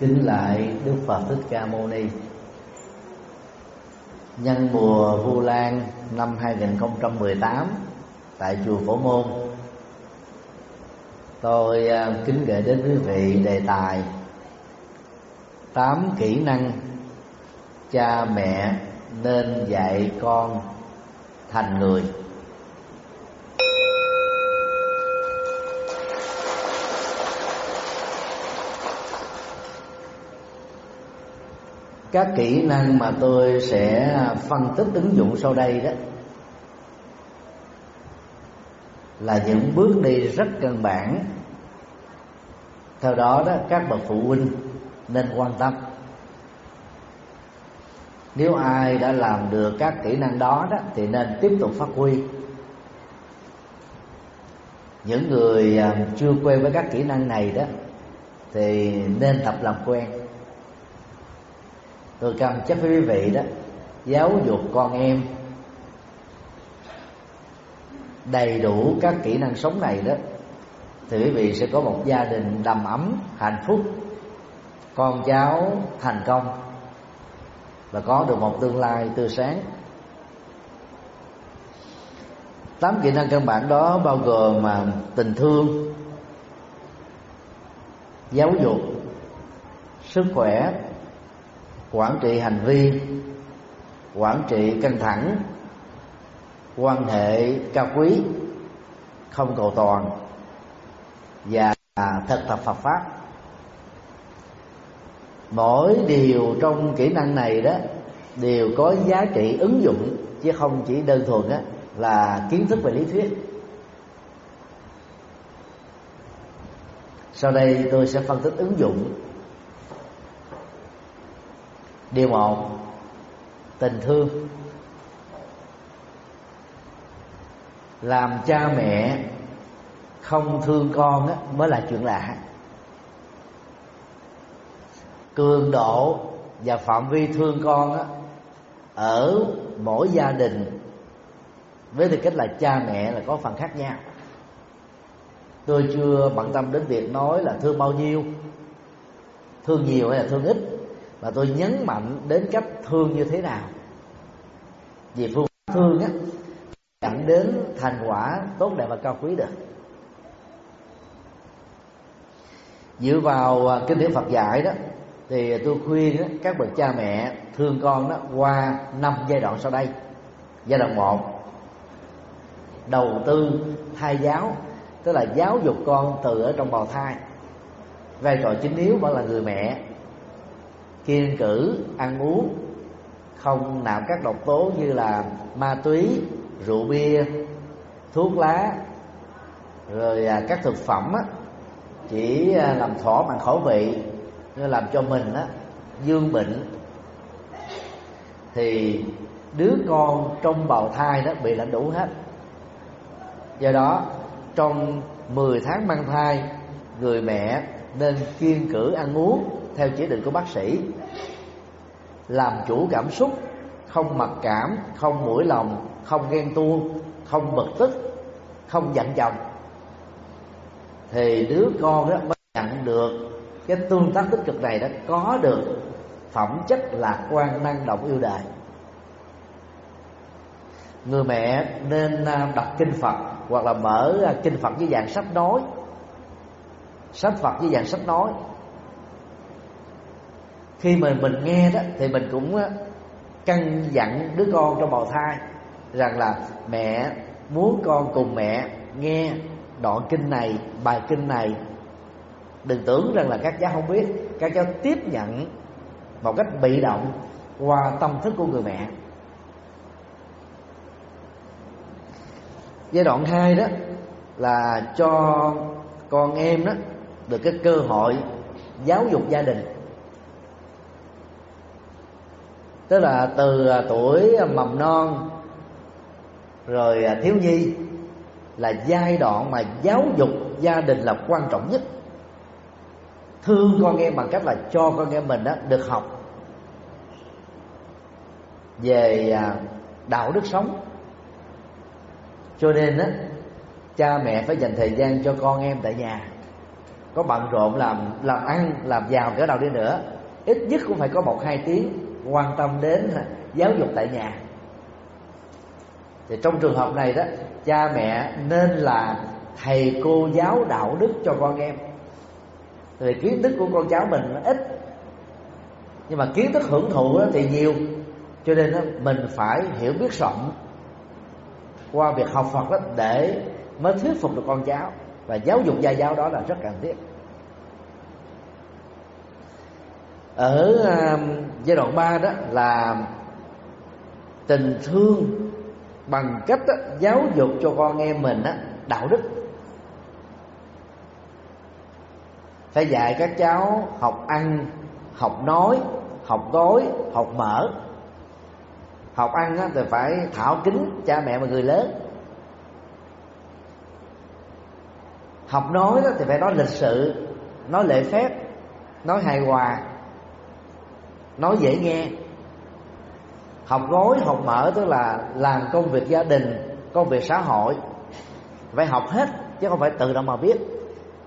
kính lại đức phật thích ca mâu ni. Nhân mùa vu lan năm 2018 tại chùa phổ môn, tôi à, kính gửi đến quý vị đề tài tám kỹ năng cha mẹ nên dạy con thành người. Các kỹ năng mà tôi sẽ phân tích ứng dụng sau đây đó là những bước đi rất căn bản. Theo đó đó, các bậc phụ huynh nên quan tâm. Nếu ai đã làm được các kỹ năng đó đó, thì nên tiếp tục phát huy. Những người à, chưa quen với các kỹ năng này đó, thì nên tập làm quen tôi cam chắc với quý vị đó, giáo dục con em đầy đủ các kỹ năng sống này đó, thì quý vị sẽ có một gia đình đầm ấm, hạnh phúc, con cháu thành công và có được một tương lai tươi sáng. Tám kỹ năng căn bản đó bao gồm mà tình thương, giáo dục, sức khỏe quản trị hành vi quản trị căng thẳng quan hệ cao quý không cầu toàn và thực tập Phật pháp. Mỗi điều trong kỹ năng này đó đều có giá trị ứng dụng chứ không chỉ đơn thuần đó, là kiến thức về lý thuyết. Sau đây tôi sẽ phân tích ứng dụng điều một tình thương. Làm cha mẹ không thương con á, mới là chuyện lạ. Cường độ và phạm vi thương con á, ở mỗi gia đình với tư cách là cha mẹ là có phần khác nhau. Tôi chưa bận tâm đến việc nói là thương bao nhiêu thương nhiều hay là thương ít và tôi nhấn mạnh đến cách thương như thế nào. Vì phương pháp thương á dẫn đến thành quả tốt đẹp và cao quý được. Dựa vào à, kinh điển Phật dạy đó thì tôi khuyên đó, các bậc cha mẹ thương con đó qua năm giai đoạn sau đây. Giai đoạn một đầu tư thai giáo tức là giáo dục con từ ở trong bào thai. Vai trò chính yếu vẫn là người mẹ kiên cử ăn uống không nạp các độc tố như là ma túy rượu bia thuốc lá rồi à, các thực phẩm á, chỉ à, làm thỏa mãn khẩu vị làm cho mình á dương bệnh. Thì đứa con trong bào thai đó bị lãnh đủ hết. Do đó trong 10 tháng mang thai người mẹ nên kiên cử ăn uống theo chỉ định của bác sĩ, làm chủ cảm xúc, không mặc cảm, không mũi lòng, không ghen tuông, không bực tức, không giận chồng. Thì đứa con đó mới nhận được cái tương tác tích cực này đã có được phẩm chất lạc quan năng động yêu đời người mẹ nên à, đọc kinh phật hoặc là mở à, kinh phật với dạng sách nói. Sách phật với dạng sách nói khi mà mình nghe đó, thì mình cũng căn dặn đứa con trong bào thai rằng là, mẹ, muốn con cùng mẹ nghe đoạn kinh này, bài kinh này. Đừng tưởng rằng là các cháu không biết, các cháu tiếp nhận một cách bị động qua tâm thức của người mẹ. Giai đoạn hai đó là cho con em đó được cái cơ hội giáo dục gia đình. Tức là từ à, tuổi à, mầm non, rồi à, thiếu nhi là giai đoạn mà giáo dục gia đình là quan trọng nhất. Thương con em bằng cách là cho con em mình đó được học về đạo đức sống. Cho nên á, cha mẹ phải dành thời gian cho con em tại nhà. Có bận rộn làm làm ăn, làm giàu cỡ nào đi nữa, ít nhất cũng phải có một hai tiếng quan tâm đến à, giáo dục tại nhà. Thì trong trường hợp này đó cha mẹ nên là thầy cô giáo đạo đức cho con em. Thì kiến thức của con cháu mình nó ít. Nhưng mà kiến thức hưởng thụ thì nhiều. Cho nên đó, mình phải hiểu biết rộng qua việc học Phật đó để mới thuyết phục được con cháu. Và giáo dục gia giáo đó là rất cần thiết. Ở à, giai đoạn 3 đó là tình thương bằng cách đó, giáo dục cho con em mình đó, đạo đức. Phải dạy các cháu học ăn học nói học gói học mở. Học ăn á, thì phải thảo kính cha mẹ và người lớn. Học nói đó thì phải nói lịch sự nói lễ phép nói hài hòa nói dễ nghe. Học gói học mở tức là làm công việc gia đình, công việc xã hội. Phải học hết, chứ không phải tự động mà biết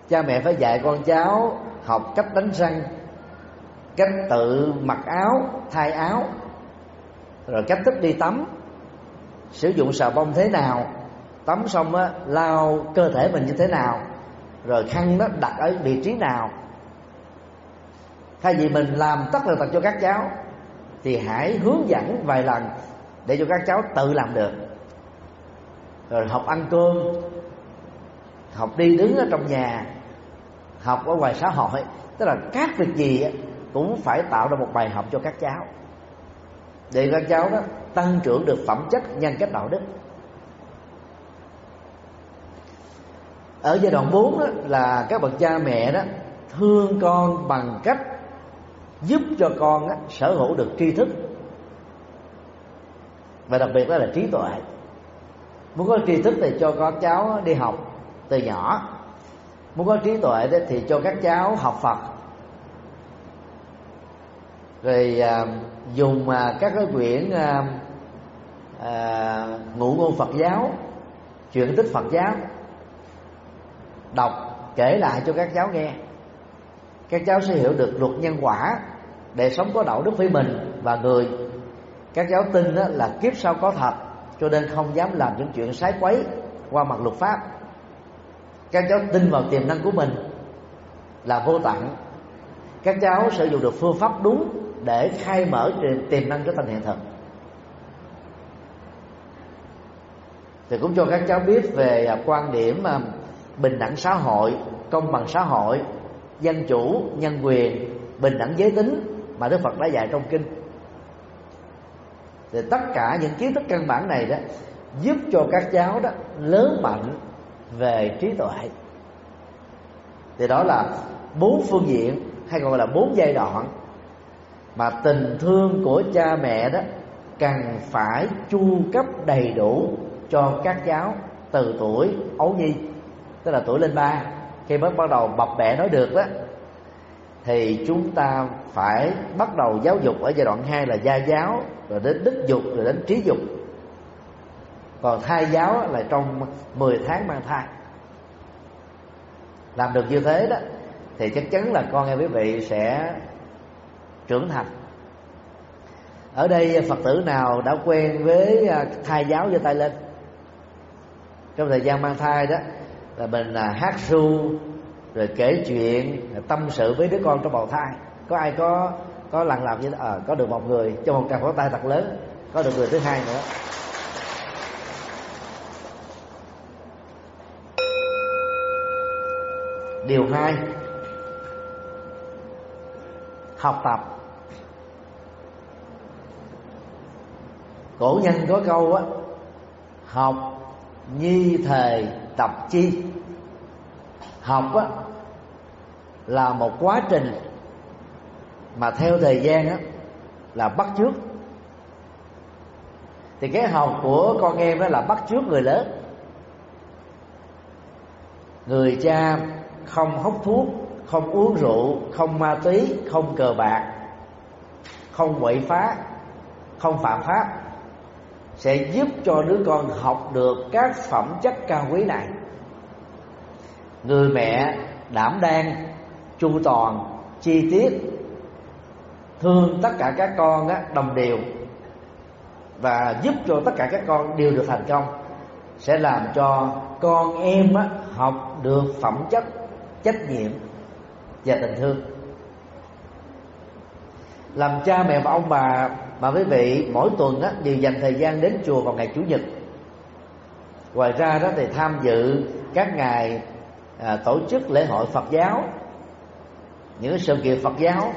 cha mẹ phải dạy con cháu học cách đánh răng, cách tự mặc áo, thay áo, rồi cách thức đi tắm. Sử dụng xà bông thế nào, tắm xong á, lau cơ thể mình như thế nào, rồi khăn nó đặt ở vị trí nào thay vì mình làm tất tần tật cho các cháu, thì hãy hướng dẫn vài lần để cho các cháu tự làm được. Rồi học ăn cơm, học đi đứng ở trong nhà, học ở ngoài xã hội. Tức là các việc gì cũng phải tạo ra một bài học cho các cháu. Để các cháu đó tăng trưởng được phẩm chất nhân cách đạo đức. Ở giai đoạn 4 đó là các bậc cha mẹ đó thương con bằng cách giúp cho con á, sở hữu được tri thức. Và đặc biệt đó là trí tuệ. Muốn có tri thức thì cho con cháu đi học từ nhỏ. Muốn có trí tuệ đó thì cho các cháu học phật. Rồi à, dùng à, các cái quyển à, à, ngụ ngôn phật giáo chuyện tích phật giáo đọc kể lại cho các cháu nghe. Các cháu sẽ hiểu được luật nhân quả để sống có đạo đức với mình và người. Các cháu tin đó là kiếp sau có thật, cho nên không dám làm những chuyện sái quấy qua mặt luật pháp. Các cháu tin vào tiềm năng của mình là vô tận. Các cháu sử dụng được phương pháp đúng để khai mở tiềm năng trở thành hiện thực. Thì cũng cho các cháu biết về à, quan điểm à, bình đẳng xã hội, công bằng xã hội, dân chủ, nhân quyền, bình đẳng giới tính mà đức phật đã dạy trong kinh. Thì tất cả những kiến thức căn bản này đó giúp cho các cháu đó lớn mạnh về trí tuệ. Thì đó là bốn phương diện, hay gọi là bốn giai đoạn mà tình thương của cha mẹ đó cần phải chu cấp đầy đủ cho các cháu từ tuổi ấu nhi, tức là tuổi lên ba. Khi mới bắt đầu bập bẹ nói được đó thì chúng ta phải bắt đầu giáo dục ở giai đoạn 2 là gia giáo, rồi đến đức dục, rồi đến trí dục. Còn thai giáo là trong 10 tháng mang thai. Làm được như thế đó, thì chắc chắn là con em quý vị sẽ trưởng thành. Ở đây phật tử nào đã quen với à, thai giáo giơ tay lên? Trong thời gian mang thai đó, là mình là hát ru rồi kể chuyện tâm sự với đứa con trong bào thai. Có ai có có lần làm như à, có được một người cho một tràng pháo tay thật lớn có được người thứ hai nữa. Điều hai học tập. Cổ nhân có câu á học nhi thời tập chi học á, là một quá trình mà theo thời gian á, là bắt chước. Thì cái học của con em đó là bắt chước người lớn. Người cha không hút thuốc, không uống rượu, không ma túy, không cờ bạc, không quậy phá, không phạm pháp sẽ giúp cho đứa con học được các phẩm chất cao quý này người mẹ đảm đang chu toàn chi tiết. Thương tất cả các con á, đồng đều. Và giúp cho tất cả các con đều được thành công. Sẽ làm cho con em á, học được phẩm chất trách nhiệm và tình thương. Làm cha mẹ và ông bà mà quý vị mỗi tuần á, đều dành thời gian đến chùa vào ngày chủ nhật. Ngoài ra đó thì tham dự các ngày à, tổ chức lễ hội Phật giáo. Những sự kiện Phật giáo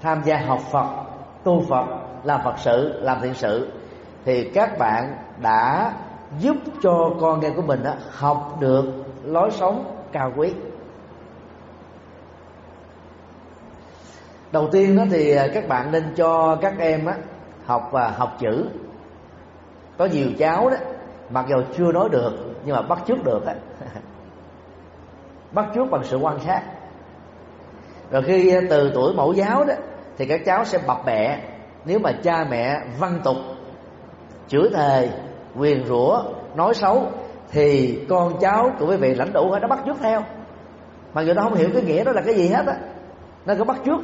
tham gia học Phật tu Phật làm Phật sự làm thiện sự thì các bạn đã giúp cho con em của mình đó, học được lối sống cao quý. Đầu tiên đó thì à, các bạn nên cho các em á, học và học chữ. Có nhiều cháu đó mặc dù chưa nói được nhưng mà bắt chước được á bắt chước bằng sự quan sát. Rồi khi à, từ tuổi mẫu giáo đó, thì các cháu sẽ bập bẹ. Nếu mà cha mẹ văn tục, chửi thề, quyền rủa, nói xấu, thì con cháu của quý vị lãnh đủ nó bắt chước theo. Mà người ta không hiểu cái nghĩa đó là cái gì hết á. Nó có bắt chước.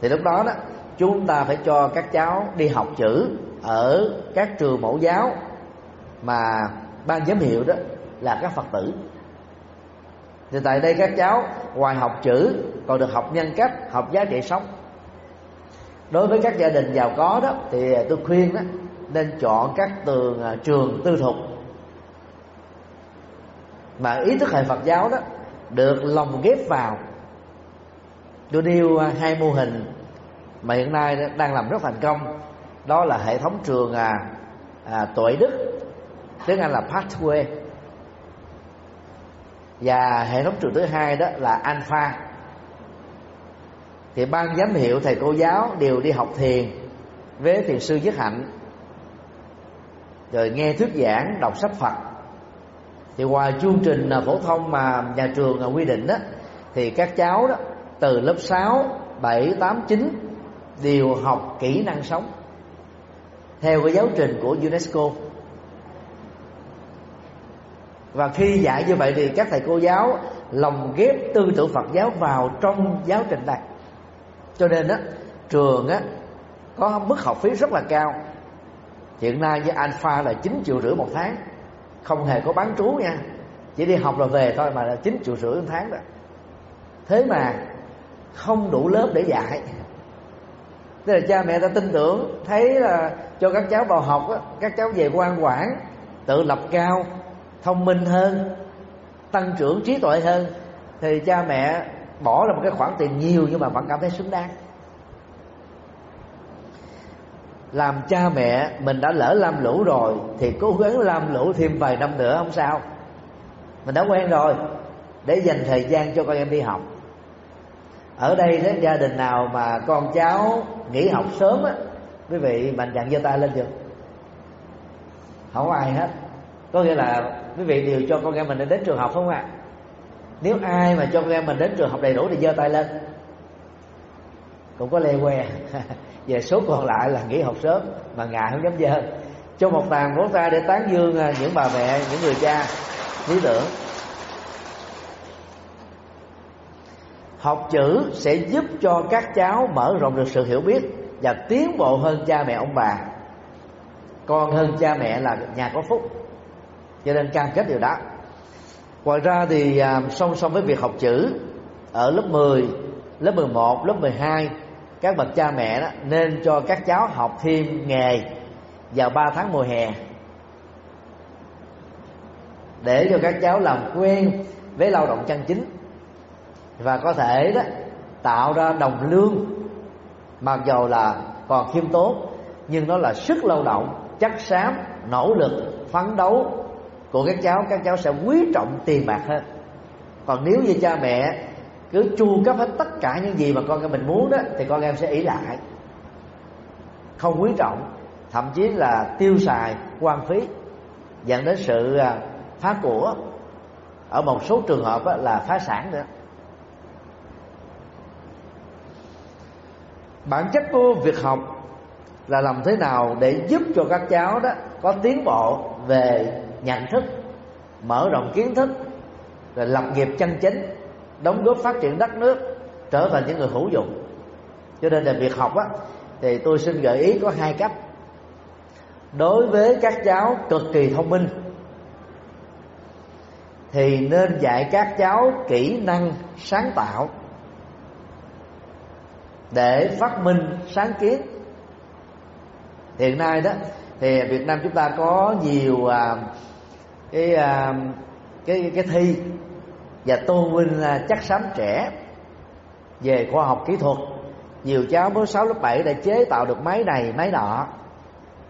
Thì lúc đó đó, chúng ta phải cho các cháu đi học chữ ở các trường mẫu giáo mà ban giám hiệu đó là các phật tử thì tại đây các cháu ngoài học chữ còn được học nhân cách học giá trị sống. Đối với các gia đình giàu có đó thì tôi khuyên đó nên chọn các tường à, trường tư thục. Mà ý thức hệ Phật giáo đó được lồng ghép vào. Tôi nêu à, hai mô hình mà hiện nay đang làm rất thành công. Đó là hệ thống trường à, à, tuệ đức tiếng anh là pathway và hệ thống trường thứ hai đó là alpha. Thì ban giám hiệu thầy cô giáo đều đi học thiền với thiền sư nhất hạnh rồi nghe thuyết giảng đọc sách phật. Thì ngoài chương trình à, phổ thông mà nhà trường à, quy định đó thì các cháu đó từ lớp 6, 7, 8, 9 đều học kỹ năng sống theo cái giáo trình của UNESCO và khi dạy như vậy thì các thầy cô giáo lồng ghép tư tưởng Phật giáo vào trong giáo trình này. Cho nên á trường á có mức học phí rất là cao. Hiện nay với alpha là chín triệu rưỡi một tháng. Không hề có bán trú nha. Chỉ đi học là về thôi mà là chín triệu rưỡi một tháng rồi. Thế mà không đủ lớp để dạy. Tức là cha mẹ ta tin tưởng thấy là cho các cháu vào học á, các cháu về ngoan quản tự lập cao thông minh hơn, tăng trưởng trí tuệ hơn, thì cha mẹ bỏ ra một cái khoản tiền nhiều nhưng mà vẫn cảm thấy xứng đáng. Làm cha mẹ mình đã lỡ làm lũ rồi thì cố gắng làm lũ thêm vài năm nữa không sao. Mình đã quen rồi, để dành thời gian cho con em đi học. Ở đây đó, gia đình nào mà con cháu nghỉ học sớm á, quý vị mạnh dạn giơ tay lên chưa không có ai hết. Có nghĩa là quý vị đều cho con em mình đến trường học không ạ? À? nếu ai mà cho con em mình đến trường học đầy đủ thì giơ tay lên. Cũng có lê que. Về số còn lại là nghỉ học sớm, mà ngại không dám dơ cho một tàn vỗ tay để tán dương à, những bà mẹ, những người cha, lý tưởng. Học chữ sẽ giúp cho các cháu mở rộng được sự hiểu biết và tiến bộ hơn cha mẹ ông bà. Con hơn cha mẹ là nhà có phúc cho nên cam kết điều đó. Ngoài ra thì à, song song với việc học chữ, ở lớp 10 lớp 11 lớp 12 các bậc cha mẹ đó nên cho các cháu học thêm nghề vào 3 tháng mùa hè. Để cho các cháu làm quen với lao động chân chính. Và có thể đó, tạo ra đồng lương, mặc dầu là còn khiêm tốn, nhưng nó là sức lao động chắc xám, nỗ lực, phấn đấu của các cháu các cháu sẽ quý trọng tiền bạc hơn. Còn nếu như cha mẹ cứ chu cấp hết tất cả những gì mà con em mình muốn đó, thì con em sẽ ý lại. Không quý trọng, thậm chí là tiêu xài quan phí. Dẫn đến sự à, phá của. Ở một số trường hợp là phá sản nữa. Bản chất của việc học là làm thế nào để giúp cho các cháu đó có tiến bộ về nhận thức, mở rộng kiến thức, rồi lập nghiệp chân chính, đóng góp phát triển đất nước, trở thành những người hữu dụng. Cho nên là việc học á, thì tôi xin gợi ý có hai cách. Đối với các cháu cực kỳ thông minh, thì nên dạy các cháu kỹ năng sáng tạo để phát minh, sáng kiến. Hiện nay đó thì Việt Nam chúng ta có nhiều à, cái à, cái cái thi và tôn vinh à, chắc xám trẻ về khoa học kỹ thuật. Nhiều cháu mới sáu lớp 7 đã chế tạo được máy này máy nọ.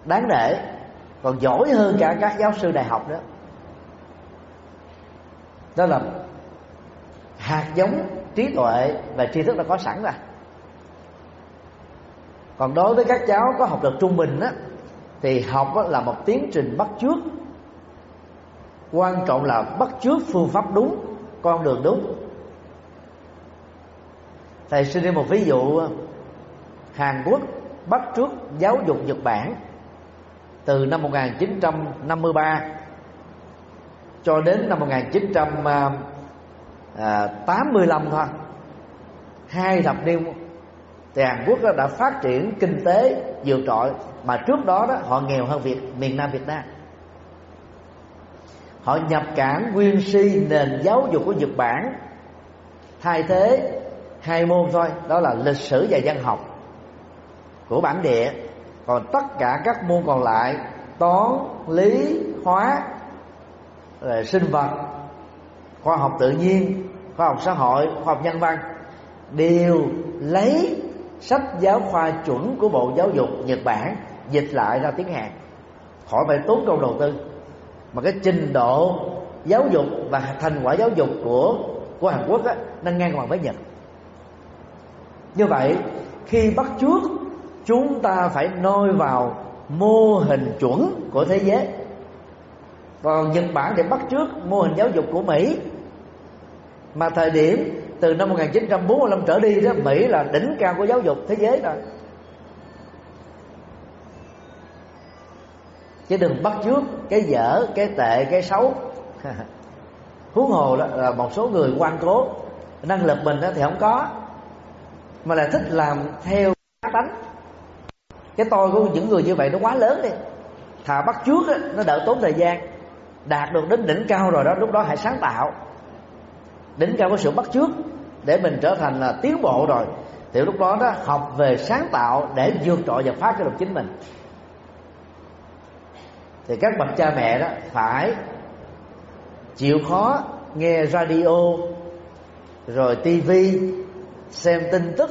Đáng để còn giỏi hơn cả các giáo sư đại học đó đó là hạt giống trí tuệ và tri thức đã có sẵn rồi. Còn đối với các cháu có học lực trung bình á thì học là một tiến trình bắt chước. Quan trọng là bắt chước phương pháp đúng, con đường đúng. Thầy xin đi một ví dụ ờ, Hàn Quốc bắt trước giáo dục Nhật Bản từ năm 1953 cho đến năm 1985 ờ, ờ, thôi. Hai thập niên, thì Hàn Quốc đã phát triển kinh tế vượt trội mà trước đó đó, họ nghèo hơn Việt, miền Nam Việt Nam. Họ nhập cản nguyên si nền giáo dục của Nhật Bản. Thay thế hai môn thôi, đó là lịch sử và văn học của bản địa. Còn tất cả các môn còn lại, toán, lý, hóa rồi sinh vật, khoa học tự nhiên, khoa học xã hội, khoa học nhân văn, đều lấy sách giáo khoa chuẩn của bộ giáo dục nhật bản dịch lại ra tiếng hàn. Khỏi phải tốn công đầu tư mà cái trình độ giáo dục và thành quả giáo dục của của hàn quốc á, nó ngang bằng với nhật. Như vậy khi bắt trước chúng ta phải noi vào mô hình chuẩn của thế giới. Còn Nhật Bản để bắt trước mô hình giáo dục của Mỹ. Mà thời điểm từ năm 1945 trở đi đó Mỹ là đỉnh cao của giáo dục thế giới rồi. Chứ đừng bắt trước cái dở cái tệ cái xấu. Huống hồ đó là một số người quan cố năng lực mình đó thì không có mà là thích làm theo cá tánh cái tôi của những người như vậy nó quá lớn đi. Thà bắt trước đó, nó đỡ tốn thời gian. Đạt được đến đỉnh cao rồi đó lúc đó hãy sáng tạo. Đỉnh cao có sự bắt trước để mình trở thành là tiến bộ rồi. Thì lúc đó đó học về sáng tạo để vượt trội và phát cái được chính mình thì các bậc cha mẹ đó phải chịu khó nghe radio, rồi tivi xem tin tức,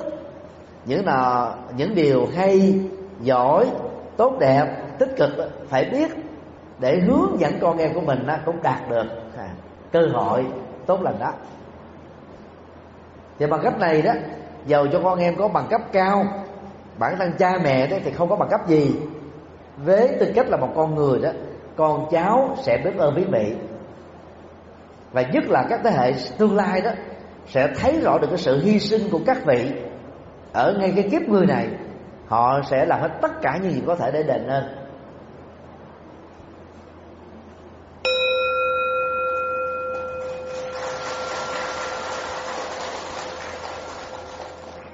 những nào những điều hay, giỏi, tốt đẹp, tích cực phải biết để hướng dẫn con em của mình cũng đạt được à, cơ hội tốt lành đó. Thì bằng cách này đó, giàu cho con em có bằng cấp cao, bản thân cha mẹ đó thì không có bằng cấp gì với tư cách là một con người đó, con cháu sẽ biết ơn quý vị và nhất là các thế hệ tương lai đó sẽ thấy rõ được cái sự hy sinh của các vị ở ngay cái kiếp người này. Họ sẽ làm hết tất cả những gì có thể để đền ơn.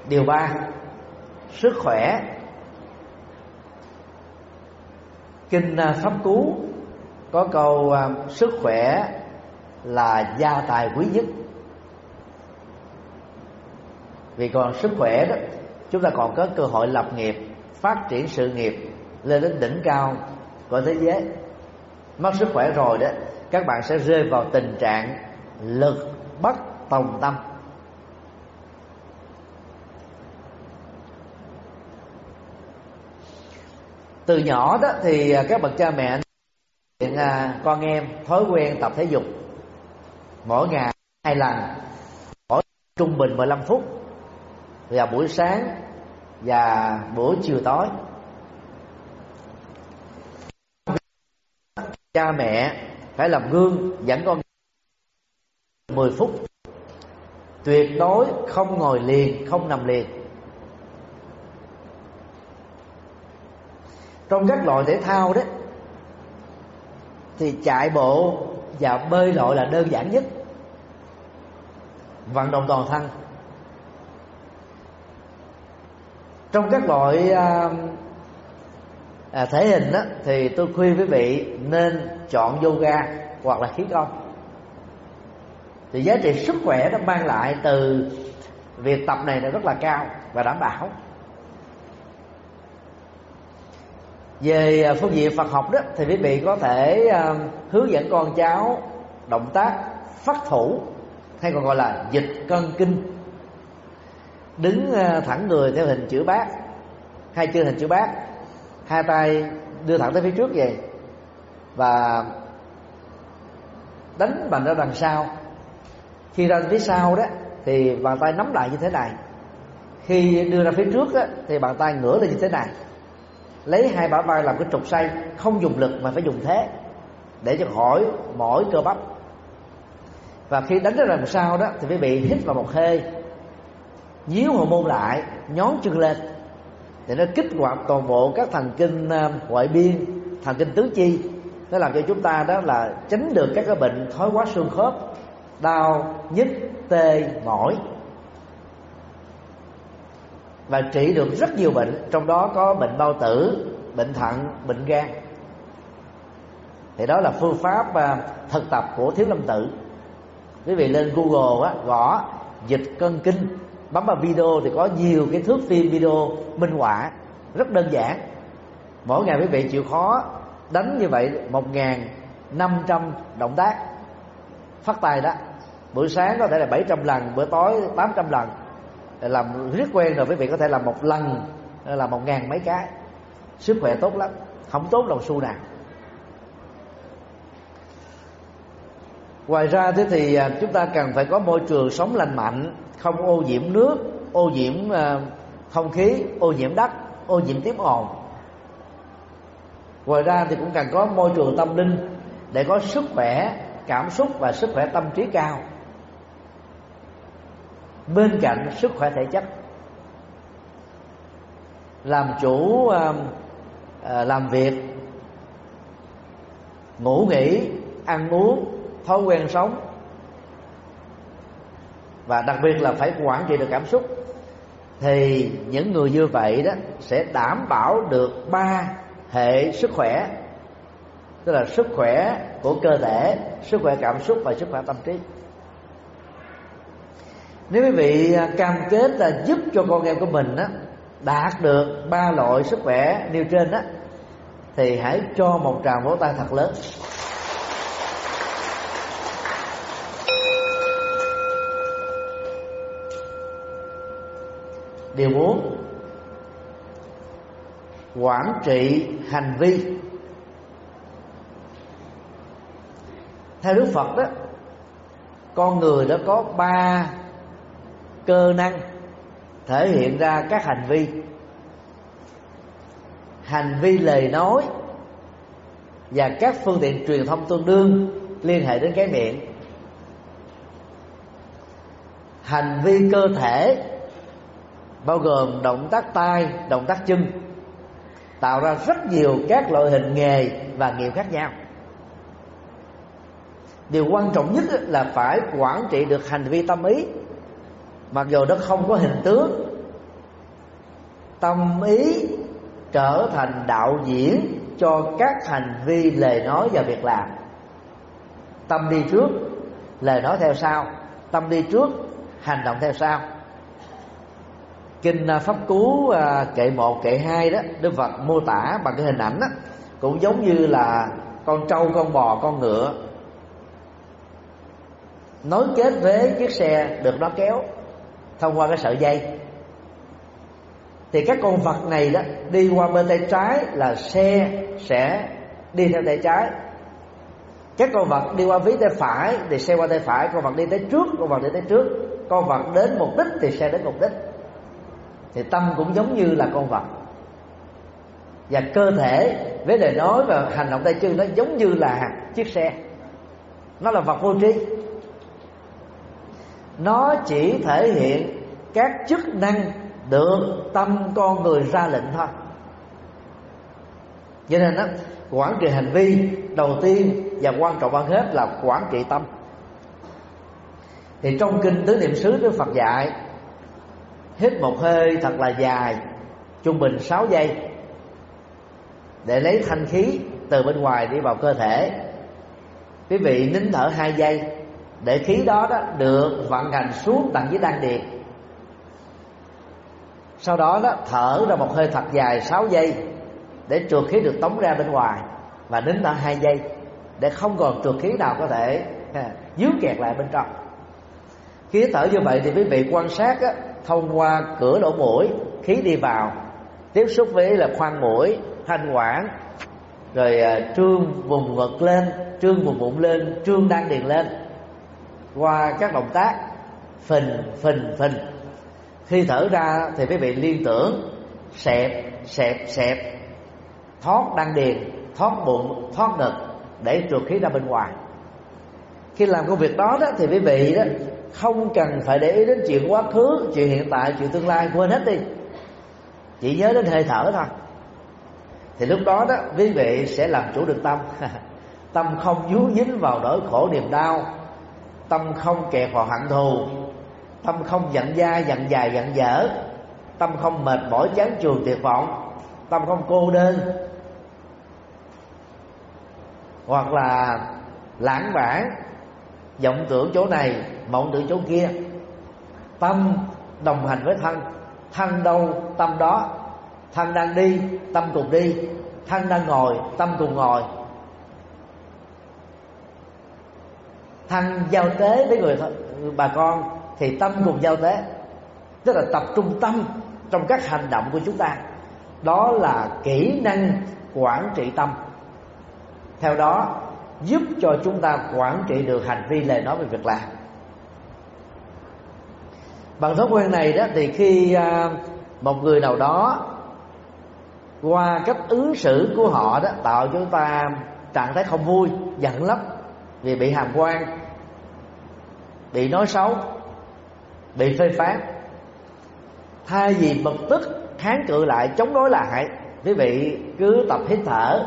Điều ba, sức khỏe. Kinh à, pháp cú, có câu à, sức khỏe là gia tài quý nhất. Vì còn sức khỏe đó, chúng ta còn có cơ hội lập nghiệp, phát triển sự nghiệp, lên đến đỉnh cao của thế giới. Mất sức khỏe rồi đó, các bạn sẽ rơi vào tình trạng lực bất tòng tâm. Từ nhỏ đó thì à, các bậc cha mẹ hiện à, con em thói quen tập thể dục mỗi ngày hai lần, mỗi trung bình 15 phút. Vào buổi sáng và buổi chiều tối. Cha mẹ phải làm gương dẫn con 10 phút. Tuyệt đối không ngồi liền, không nằm liền. Trong các loại thể thao đấy thì chạy bộ và bơi lội là đơn giản nhất. Vận động toàn thân. Trong các loại à, à, thể hình đó, thì tôi khuyên quý vị nên chọn yoga hoặc là khí công thì giá trị sức khỏe nó mang lại từ việc tập này là rất là cao và đảm bảo. Về à, phương diện Phật học đó thì quý vị có thể uh, hướng dẫn con cháu động tác phát thủ hay còn gọi là dịch cân kinh. Đứng uh, thẳng người theo hình chữ bát hai chân hình chữ bát hai tay đưa thẳng tới phía trước vậy và đánh bàn ra đằng sau. Khi ra phía sau đó thì bàn tay nắm lại như thế này. Khi đưa ra phía trước đó, thì bàn tay ngửa lên như thế này lấy hai bả vai làm cái trục xây không dùng lực mà phải dùng thế, để cho khỏi mỏi cơ bắp. Và khi đánh ra làm sao đó, thì quý vị hít vào một hơi, nhíu hồ môn lại, nhón chân lên, để nó kích hoạt toàn bộ các thần kinh à, ngoại biên, thần kinh tứ chi. Nó làm cho chúng ta đó là tránh được các cái bệnh thói quá xương khớp, đau, nhức, tê, mỏi và trị được rất nhiều bệnh trong đó có bệnh bao tử bệnh thận bệnh gan. Thì đó là phương pháp à, thực tập của thiếu lâm tự quý vị lên google á, gõ dịch cân kinh bấm vào video thì có nhiều cái thước phim video minh họa rất đơn giản. Mỗi ngày quý vị chịu khó đánh như vậy một ngàn năm trăm động tác. Phát tài đó buổi sáng có thể là 700 lần bữa tối 800 lần làm rất quen rồi quý vị có thể làm một lần ờ, là một ngàn mấy cái. Sức khỏe tốt lắm, không tốt đồng xu nào. Ngoài ra thế thì à, chúng ta cần phải có môi trường sống lành mạnh, không ô nhiễm nước, ô nhiễm ờ, không khí, ô nhiễm đất, ô nhiễm tiếng ồn. Ngoài ra thì cũng cần có môi trường tâm linh để có sức khỏe, cảm xúc và sức khỏe tâm trí cao bên cạnh sức khỏe thể chất, làm chủ um, à, làm việc, ngủ nghỉ, ăn uống, thói quen sống, và đặc biệt là phải quản trị được cảm xúc, thì những người như vậy đó sẽ đảm bảo được ba hệ sức khỏe, tức là sức khỏe của cơ thể, sức khỏe cảm xúc và sức khỏe tâm trí nếu quý vị à, cam kết là giúp cho con em của mình á, đạt được ba loại sức khỏe nêu trên á, thì hãy cho một tràng vỗ tay thật lớn. Điều bốn, quản trị hành vi. Theo đức phật đó con người đã có ba cơ năng thể hiện ra các hành vi. Hành vi lời nói và các phương tiện truyền thông tương đương liên hệ đến cái miệng. Hành vi cơ thể bao gồm động tác tay động tác chân, tạo ra rất nhiều các loại hình nghề và nghiệp khác nhau. Điều quan trọng nhất là phải quản trị được hành vi tâm ý mặc dù nó không có hình tướng, tâm ý trở thành đạo diễn cho các hành vi lời nói và việc làm. Tâm đi trước, lời nói theo sau. Tâm đi trước, hành động theo sau. Kinh à, pháp cú à, kệ một, kệ hai đó, đức phật mô tả bằng cái hình ảnh đó cũng giống như là con trâu, con bò, con ngựa, nối kết với chiếc xe được nó kéo thông qua cái sợi dây. Thì các con vật này đó, đi qua bên tay trái là xe sẽ đi theo tay trái. Các con vật đi qua phía tay phải thì xe qua tay phải, con vật đi tới trước, con vật đi tới trước. Con vật đến mục đích thì xe đến mục đích. Thì tâm cũng giống như là con vật. Và cơ thể, với lời nói và hành động tay chân nó giống như là chiếc xe. Nó là vật vô tri nó chỉ thể hiện các chức năng được tâm con người ra lệnh thôi. Cho nên đó quản trị hành vi đầu tiên và quan trọng hơn hết là quản trị tâm. Thì trong kinh tứ niệm xứ, đức phật dạy, hít một hơi thật là dài, trung bình 6 giây, để lấy thanh khí từ bên ngoài đi vào cơ thể. Quý vị nín thở hai giây để khí đó đó được vận hành xuống tận dưới đan điền. Sau đó đó thở ra một hơi thật dài 6 giây để trượt khí được tống ra bên ngoài và đến thở hai giây để không còn trượt khí nào có thể dướng kẹt lại bên trong. Khí thở như vậy thì quý vị quan sát á, thông qua cửa lỗ mũi khí đi vào tiếp xúc với là khoang mũi thanh quản rồi à, trương vùng ngực lên trương vùng bụng lên trương đan điền lên qua các động tác, phình phình phình. Khi thở ra thì quý vị liên tưởng, xẹp xẹp xẹp. Thoát đăng điền, thoát bụng, thoát ngực để trượt khí ra bên ngoài. Khi làm công việc đó đó thì quý vị đó không cần phải để ý đến chuyện quá khứ, chuyện hiện tại, chuyện tương lai, quên hết đi. Chỉ nhớ đến hơi thở thôi. Thì lúc đó đó, quý vị sẽ làm chủ được tâm. Tâm không dú dính vào nỗi khổ niềm đau tâm không kẹt vào hận thù, tâm không giận da, giận dài, giận dở, tâm không mệt mỏi, chán trường tuyệt vọng, tâm không cô đơn, hoặc là lãng vãng vọng tưởng chỗ này mộng tưởng chỗ kia. Tâm đồng hành với thân thân đâu, tâm đó. Thân đang đi, tâm cùng đi. Thân đang ngồi, tâm cùng ngồi. Thân giao tế với người bà con, thì tâm cùng giao tế. Tức là tập trung tâm trong các hành động của chúng ta. Đó là kỹ năng quản trị tâm. Theo đó, giúp cho chúng ta quản trị được hành vi lời nói về việc làm. Bằng thói quen này đó, thì khi à, một người nào đó qua cách ứng xử của họ đó, tạo cho chúng ta trạng thái không vui, giận lắm, vì bị hàm quan bị nói xấu bị phê phán. Thay vì bực tức kháng cự lại chống đối lại quý vị cứ tập hít thở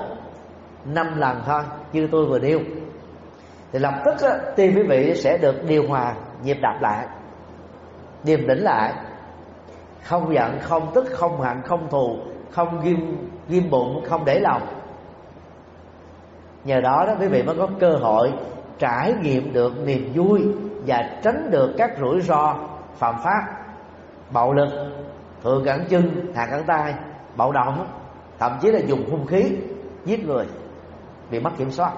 năm lần thôi như tôi vừa nêu. Thì lập tức á, tim quý vị sẽ được điều hòa nhịp đập lại điềm tĩnh lại. Không giận không tức không hận không thù không ghim ghim bụng không để lòng. Nhờ đó đó quý vị mới có cơ hội trải nghiệm được niềm vui và tránh được các rủi ro phạm pháp. Bạo lực thượng cẳng chân hạ cẳng tay bạo động thậm chí là dùng hung khí giết người bị mất kiểm soát.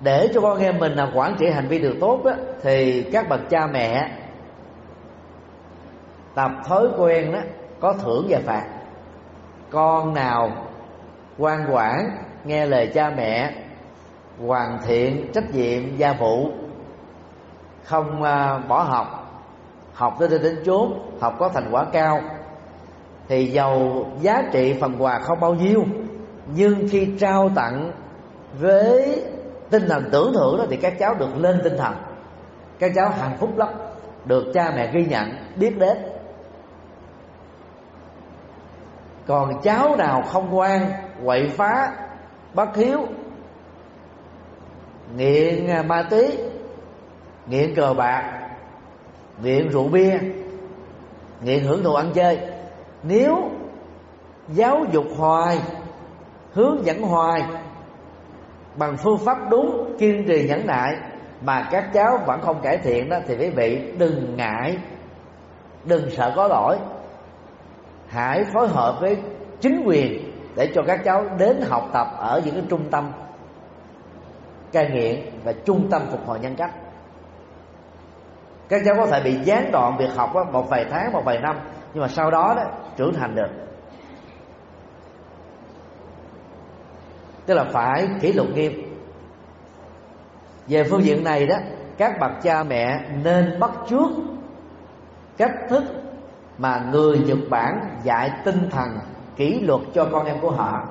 Để cho con em mình là quản trị hành vi được tốt á, thì các bậc cha mẹ tập thói quen đó có thưởng và phạt. Con nào ngoan quản nghe lời cha mẹ hoàn thiện trách nhiệm gia vụ không uh, bỏ học. Học tới đến chốn học có thành quả cao. Thì giàu giá trị phần quà không bao nhiêu nhưng khi trao tặng với tinh thần tưởng thưởng đó thì các cháu được lên tinh thần. Các cháu hạnh phúc lắm được cha mẹ ghi nhận biết đến. Còn cháu nào không ngoan quậy phá bất hiếu nghiện à, ma túy. Nghiện cờ bạc. Nghiện rượu bia. Nghiện hưởng thụ ăn chơi. Nếu giáo dục hoài, hướng dẫn hoài, bằng phương pháp đúng, kiên trì, nhẫn nại, mà các cháu vẫn không cải thiện đó, thì quý vị đừng ngại, đừng sợ có lỗi. Hãy phối hợp với chính quyền để cho các cháu đến học tập ở những cái trung tâm cai nghiện và trung tâm phục hồi nhân cách. Các cháu có thể bị gián đoạn việc học đó, một vài tháng một vài năm nhưng mà sau đó đó trưởng thành được. Tức là phải kỷ luật nghiêm. Về phương diện này đó các bậc cha mẹ nên bắt chước cách thức mà người Nhật Bản dạy tinh thần kỷ luật cho con em của họ.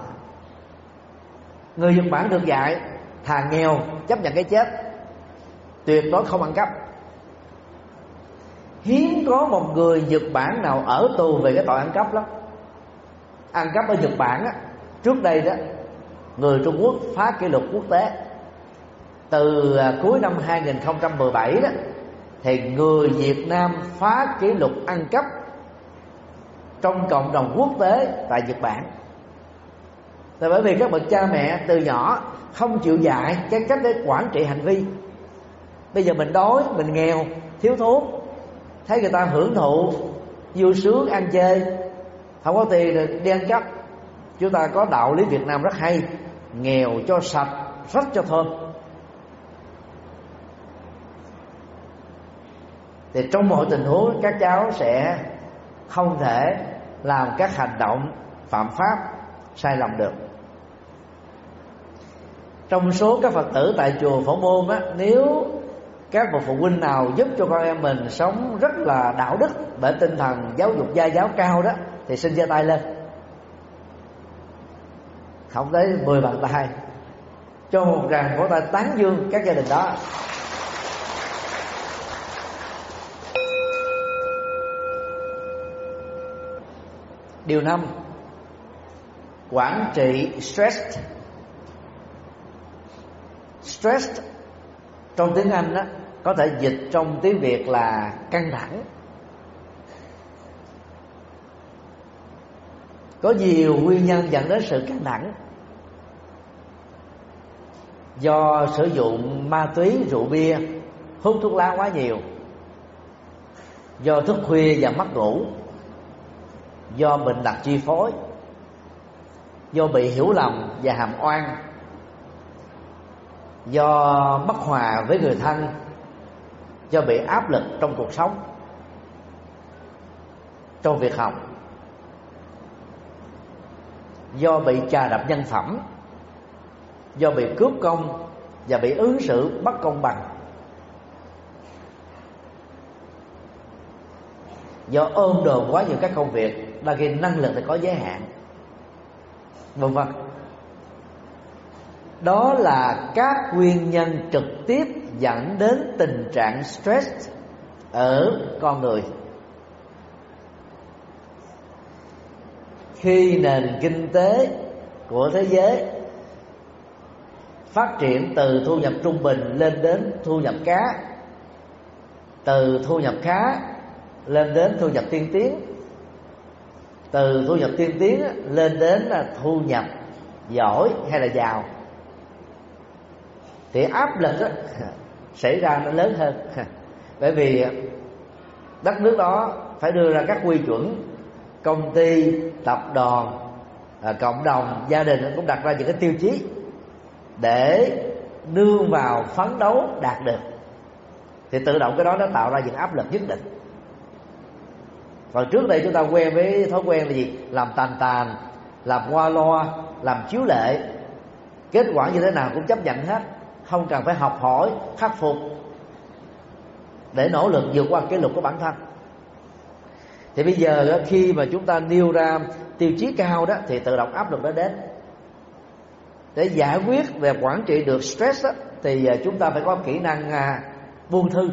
Người Nhật Bản được dạy, thà nghèo, chấp nhận cái chết, tuyệt đối không ăn cắp. Hiếm có một người Nhật Bản nào ở tù về cái tội ăn cắp lắm. Ăn cắp ở Nhật Bản á, trước đây đó, người Trung Quốc phá kỷ lục quốc tế. Từ à, cuối năm 2017 đó, thì người Việt Nam phá kỷ lục ăn cắp trong cộng đồng quốc tế tại Nhật Bản. Là bởi vì các bậc cha mẹ từ nhỏ không chịu dạy cái cách để quản trị hành vi. Bây giờ mình đói, mình nghèo, thiếu thốn, thấy người ta hưởng thụ vui sướng ăn chơi, không có tiền đi ăn cắp. Chúng ta có đạo lý Việt Nam rất hay, nghèo cho sạch rách cho thơm. Thì trong mọi tình huống, các cháu sẽ không thể làm các hành động phạm pháp sai lầm được. Trong số các phật tử tại chùa phổ môn á, nếu các bậc phụ huynh nào giúp cho con em mình sống rất là đạo đức bởi tinh thần giáo dục gia giáo cao đó, thì xin giơ tay lên. Không tới 10 bàn tay cho một ràng vỗ tay tán dương các gia đình đó. Điều năm. Quản trị stress stress trong tiếng anh đó có thể dịch trong tiếng việt là căng thẳng. Có nhiều nguyên nhân dẫn đến sự căng thẳng. Do sử dụng ma túy, rượu bia, hút thuốc lá quá nhiều. Do thức khuya và mất ngủ do bệnh đặc chi phối, do bị hiểu lầm và hàm oan, do bất hòa với người thân, do bị áp lực trong cuộc sống, trong việc học, do bị trà đập nhân phẩm, do bị cướp công và bị ứng xử bất công bằng. Do ôm đồm quá nhiều các công việc đôi khi năng lực thì có giới hạn. Vân vân. Đó là các nguyên nhân trực tiếp dẫn đến tình trạng stress ở con người. Khi nền kinh tế của thế giới phát triển từ thu nhập trung bình lên đến thu nhập cá, từ thu nhập khá lên đến thu nhập tiên tiến từ thu nhập tiên tiến lên đến là thu nhập giỏi hay là giàu. Thì áp lực đó, xảy ra nó lớn hơn. Bởi vì đất nước đó phải đưa ra các quy chuẩn công ty tập đoàn à, cộng đồng gia đình cũng đặt ra những cái tiêu chí để nương vào phấn đấu đạt được. Thì tự động cái đó nó tạo ra những áp lực nhất định còn trước đây chúng ta quen với thói quen là gì? Làm tàn tàn làm qua loa làm chiếu lệ. Kết quả như thế nào cũng chấp nhận hết. Không cần phải học hỏi khắc phục. Để nỗ lực vượt qua cái lục của bản thân. Thì bây giờ khi mà chúng ta nêu ra tiêu chí cao đó thì tự động áp lực nó đến. Để giải quyết về quản trị được stress đó, thì à, chúng ta phải có kỹ năng à, buông thư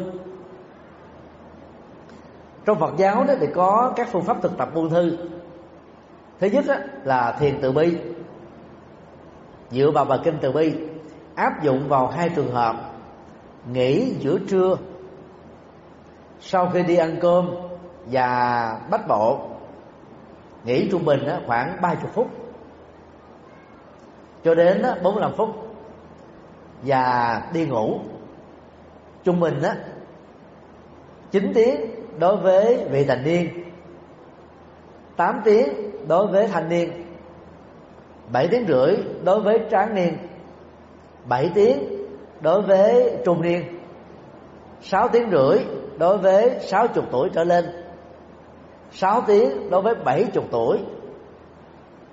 trong Phật giáo đó thì có các phương pháp thực tập buông thư. Thứ nhất đó là thiền từ bi. Dựa vào bài kinh từ bi, áp dụng vào hai trường hợp. Nghỉ giữa trưa, sau khi đi ăn cơm và bách bộ. Nghỉ trung bình khoảng 30 phút. Cho đến 45 phút và đi ngủ. Trung bình á 9 tiếng đối với vị thành niên. 8 tiếng đối với thanh niên. 7 tiếng rưỡi đối với tráng niên. 7 tiếng đối với trung niên. 6 tiếng rưỡi đối với 60 tuổi trở lên. 6 tiếng đối với 70 tuổi.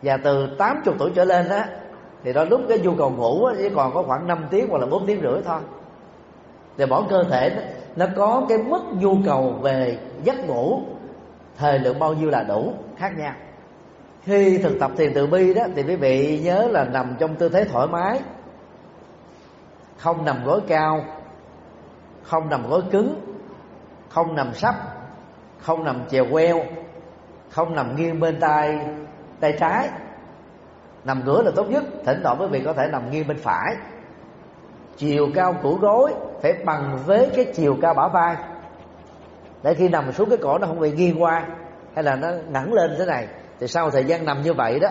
Và từ 80 tuổi trở lên á thì đó lúc cái nhu cầu ngủ á, chỉ còn có khoảng 5 tiếng hoặc là 4 tiếng rưỡi thôi thì mỗi cơ thể nó, nó có cái mức nhu cầu về giấc ngủ thời lượng bao nhiêu là đủ khác nhau. Khi thực tập thiền từ bi đó thì quý vị nhớ là nằm trong tư thế thoải mái không nằm gối cao không nằm gối cứng không nằm sấp không nằm chèo queo không nằm nghiêng bên tay tay trái. Nằm ngửa là tốt nhất thỉnh thoảng quý vị có thể nằm nghiêng bên phải chiều cao của gối phải bằng với cái chiều cao bả vai. Để khi nằm xuống cái cổ nó không bị nghiêng qua, hay là nó ngẩng lên thế này, thì sau thời gian nằm như vậy đó,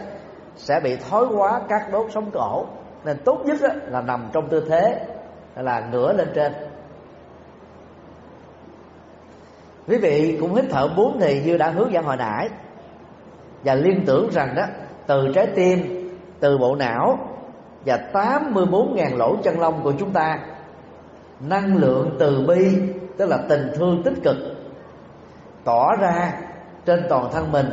sẽ bị thói hóa các đốt sống cổ. Nên tốt nhất đó là nằm trong tư thế là ngửa lên trên. Quý vị cũng hít thở bốn thì như đã hướng dẫn hồi nãy. Và liên tưởng rằng đó, từ trái tim, từ bộ não và 84.000 lỗ chân lông của chúng ta. Năng lượng từ bi, tức là tình thương tích cực tỏ ra trên toàn thân mình,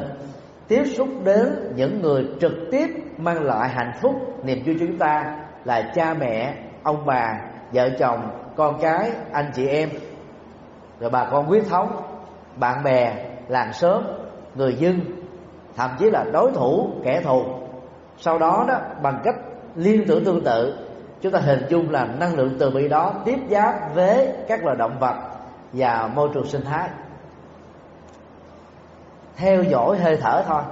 tiếp xúc đến những người trực tiếp mang lại hạnh phúc. Niềm vui cho chúng ta là cha mẹ, ông bà, vợ chồng, con cái, anh chị em. Rồi bà con huyết thống, bạn bè, làng xóm, người dân, thậm chí là đối thủ, kẻ thù. Sau đó đó, bằng cách liên tưởng tương tự, chúng ta hình dung là năng lượng từ bi đó tiếp giáp với các loài động vật và môi trường sinh thái. Theo dõi hơi thở thôi,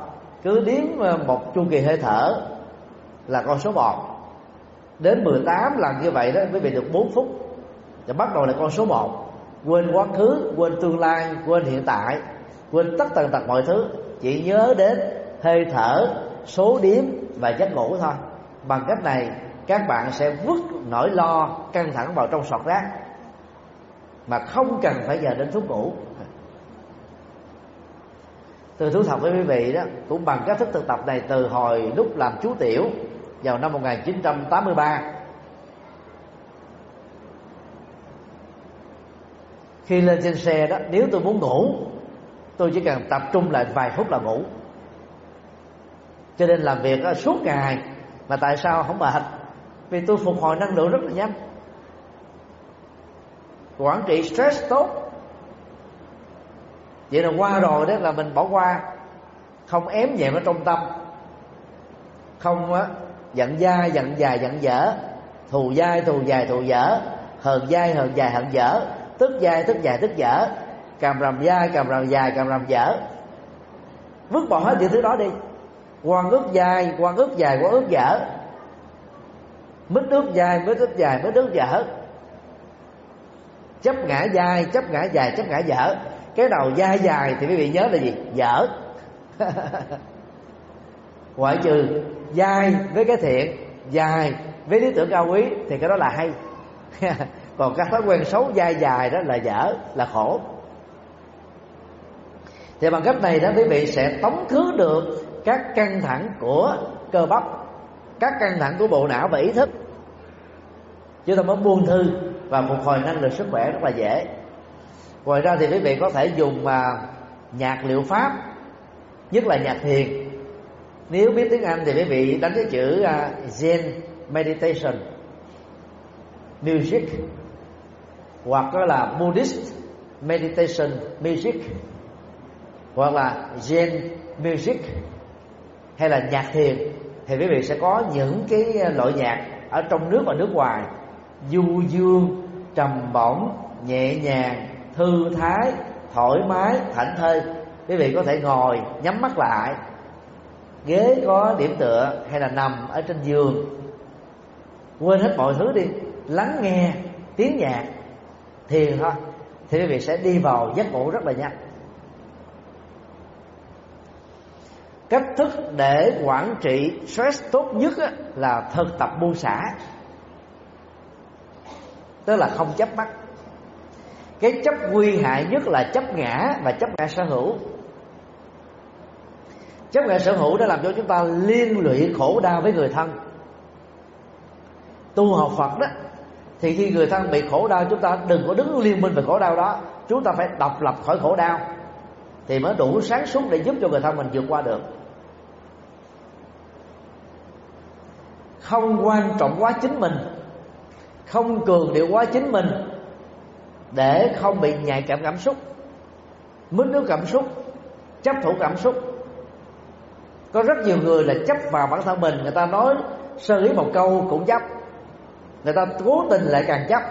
cứ đếm ờ, một chu kỳ hơi thở là con số 1 đến 18 lần như vậy đó, quý vị được 4 phút và bắt đầu là con số 1 quên quá khứ, quên tương lai, quên hiện tại, quên tất tần tật mọi thứ, chỉ nhớ đến hơi thở, số điếm và giấc ngủ thôi bằng cách này các bạn sẽ vứt nỗi lo căng thẳng vào trong sọt rác mà không cần phải giờ đến thuốc ngủ. Từ thú thật với quý vị đó cũng bằng cách thức thực tập này từ hồi lúc làm chú tiểu vào năm 1983 khi lên trên xe đó nếu tôi muốn ngủ tôi chỉ cần tập trung lại vài phút là ngủ. Cho nên làm việc đó, suốt ngày mà tại sao không mệt vì tôi phục hồi năng lượng rất là nhanh. Quản trị stress tốt. Vậy là qua rồi đó là mình bỏ qua. Không ém nhẹm ở trong tâm. Không á, giận dai, giận dài, giận dở. Thù dai, thù dài, thù dở. Hờn dai, hờn dài, hờn dở. Tức dai, tức dài, tức dở. Càm rầm dai, càm rầm dài, càm rầm dở. Vứt bỏ hết những thứ đó đi quan ướp dài quan ướp dài quan ướp dở. Mít ướp dài mít ướp dài mít ướp dở. Chấp ngã dài chấp ngã dài chấp ngã dở. Cái đầu dai dài thì quý vị nhớ là gì? Dở. Ngoại trừ dai với cái thiện dài với lý tưởng cao quý thì cái đó là hay. Còn các thói quen xấu dai dài đó là dở, là khổ. Thì bằng cách này đó, quý vị sẽ tống khứ được các căng thẳng của cơ bắp, các căng thẳng của bộ não và ý thức. Chúng ta mới buông thư và phục hồi năng lực sức khỏe rất là dễ. Ngoài ra thì quý vị có thể dùng mà nhạc liệu pháp, nhất là nhạc thiền. Nếu biết tiếng anh thì quý vị đánh cái chữ à, zen meditation, music, hoặc là buddhist meditation music, hoặc là zen music hay là nhạc thiền, thì quý vị sẽ có những cái ờ, loại nhạc ở trong nước và nước ngoài. Du dương, trầm bổng, nhẹ nhàng, thư thái, thoải mái, thảnh thơi. Quý vị có thể ngồi, nhắm mắt lại. Ghế có điểm tựa hay là nằm ở trên giường. Quên hết mọi thứ đi, lắng nghe tiếng nhạc, thiền thôi. Thì quý vị sẽ đi vào giấc ngủ rất là nhanh. Cách thức để quản trị stress tốt nhất là thực tập buông xả. Tức là không chấp mắt. Cái chấp nguy hại nhất là chấp ngã và chấp ngã sở hữu. Chấp ngã sở hữu đã làm cho chúng ta liên lụy khổ đau với người thân. Tu học phật đó, thì khi người thân bị khổ đau, chúng ta đừng có đứng liên minh về khổ đau đó. Chúng ta phải độc lập khỏi khổ đau, thì mới đủ sáng suốt để giúp cho người thân mình vượt qua được. Không quan trọng quá chính mình, không cường điệu quá chính mình, để không bị nhạy cảm cảm xúc, mất nước cảm xúc, chấp thủ cảm xúc. Có rất nhiều người là chấp vào bản thân mình, người ta nói, sơ ý một câu cũng chấp. Người ta cố tình lại càng chấp.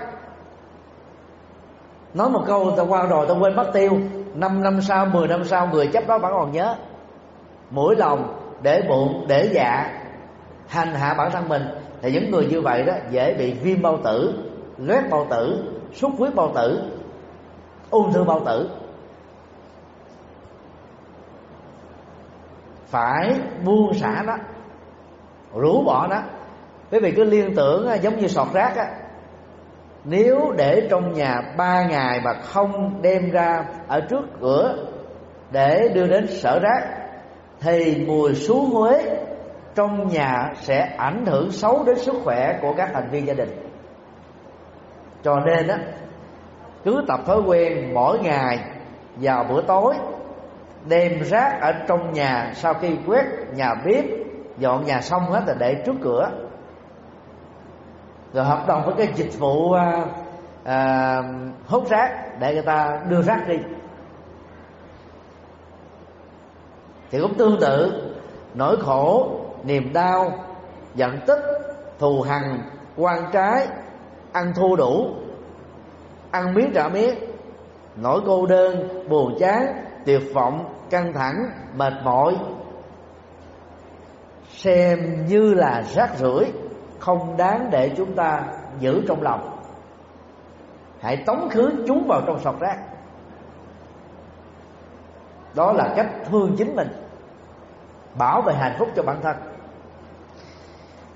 Nói một câu ta qua rồi ta quên mất tiêu. Năm năm sau 10 năm sau, người chấp đó vẫn còn nhớ. Mũi lòng để bụng, để dạ hành hạ bản thân mình, thì những người như vậy đó dễ bị viêm bao tử loét bao tử xuất huyết bao tử, ung thư bao tử. Phải buông xả đó, rũ bỏ đó. Bởi vì cứ liên tưởng à, giống như sọt rác á. Nếu để trong nhà ba ngày mà không đem ra ở trước cửa để đưa đến sở rác, thì mùi xuống huế trong nhà sẽ ảnh hưởng xấu đến sức khỏe của các thành viên gia đình. Cho nên á cứ tập thói quen mỗi ngày vào bữa tối đem rác ở trong nhà sau khi quét nhà bếp dọn nhà xong hết là để trước cửa. Rồi hợp đồng với cái dịch vụ à, à, hút rác để người ta đưa rác đi. Thì cũng tương tự nỗi khổ niềm đau, giận tức, thù hằn, quan trái, ăn thua đủ, ăn miếng trả miếng. Nỗi cô đơn, buồn chán, tuyệt vọng, căng thẳng, mệt mỏi, xem như là rác rưởi, không đáng để chúng ta giữ trong lòng. Hãy tống khứ chúng vào trong sọt rác. Đó là cách thương chính mình, bảo vệ hạnh phúc cho bản thân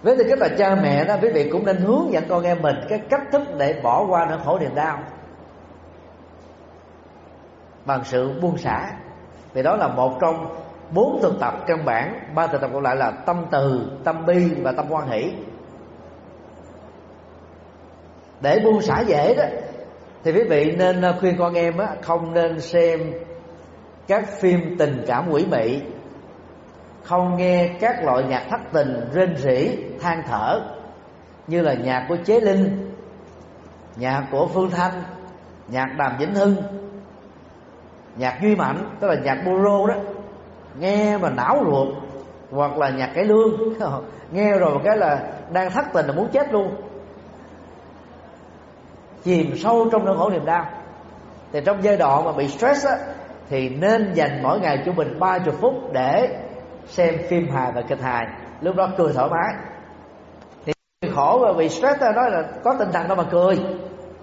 với tư cách là cha mẹ đó quý vị cũng nên hướng dẫn con em mình cái cách thức để bỏ qua nỗi khổ niềm đau. Bằng sự buông xả. Vì đó là một trong bốn thực tập căn bản ba thực tập còn lại là tâm từ tâm bi và tâm quan hỷ. Để buông xả dễ đó thì quý vị nên khuyên con em á, không nên xem các phim tình cảm quỷ mị không nghe các loại nhạc thất tình, rên rỉ, than thở, như là nhạc của chế linh, nhạc của phương thanh, nhạc đàm vĩnh hưng, nhạc duy mạnh, tức là nhạc boro đó. Nghe mà não ruột, hoặc là nhạc cải lương. Nghe rồi cái là đang thất tình là muốn chết luôn. Chìm sâu trong nỗi khổ niềm đau. Thì trong giai đoạn mà bị stress á, thì nên dành mỗi ngày cho mình ba chục phút để xem phim hài và kịch hài. Lúc đó cười thoải mái. Thì khổ và bị stress đó nói là có tinh thần đâu mà cười.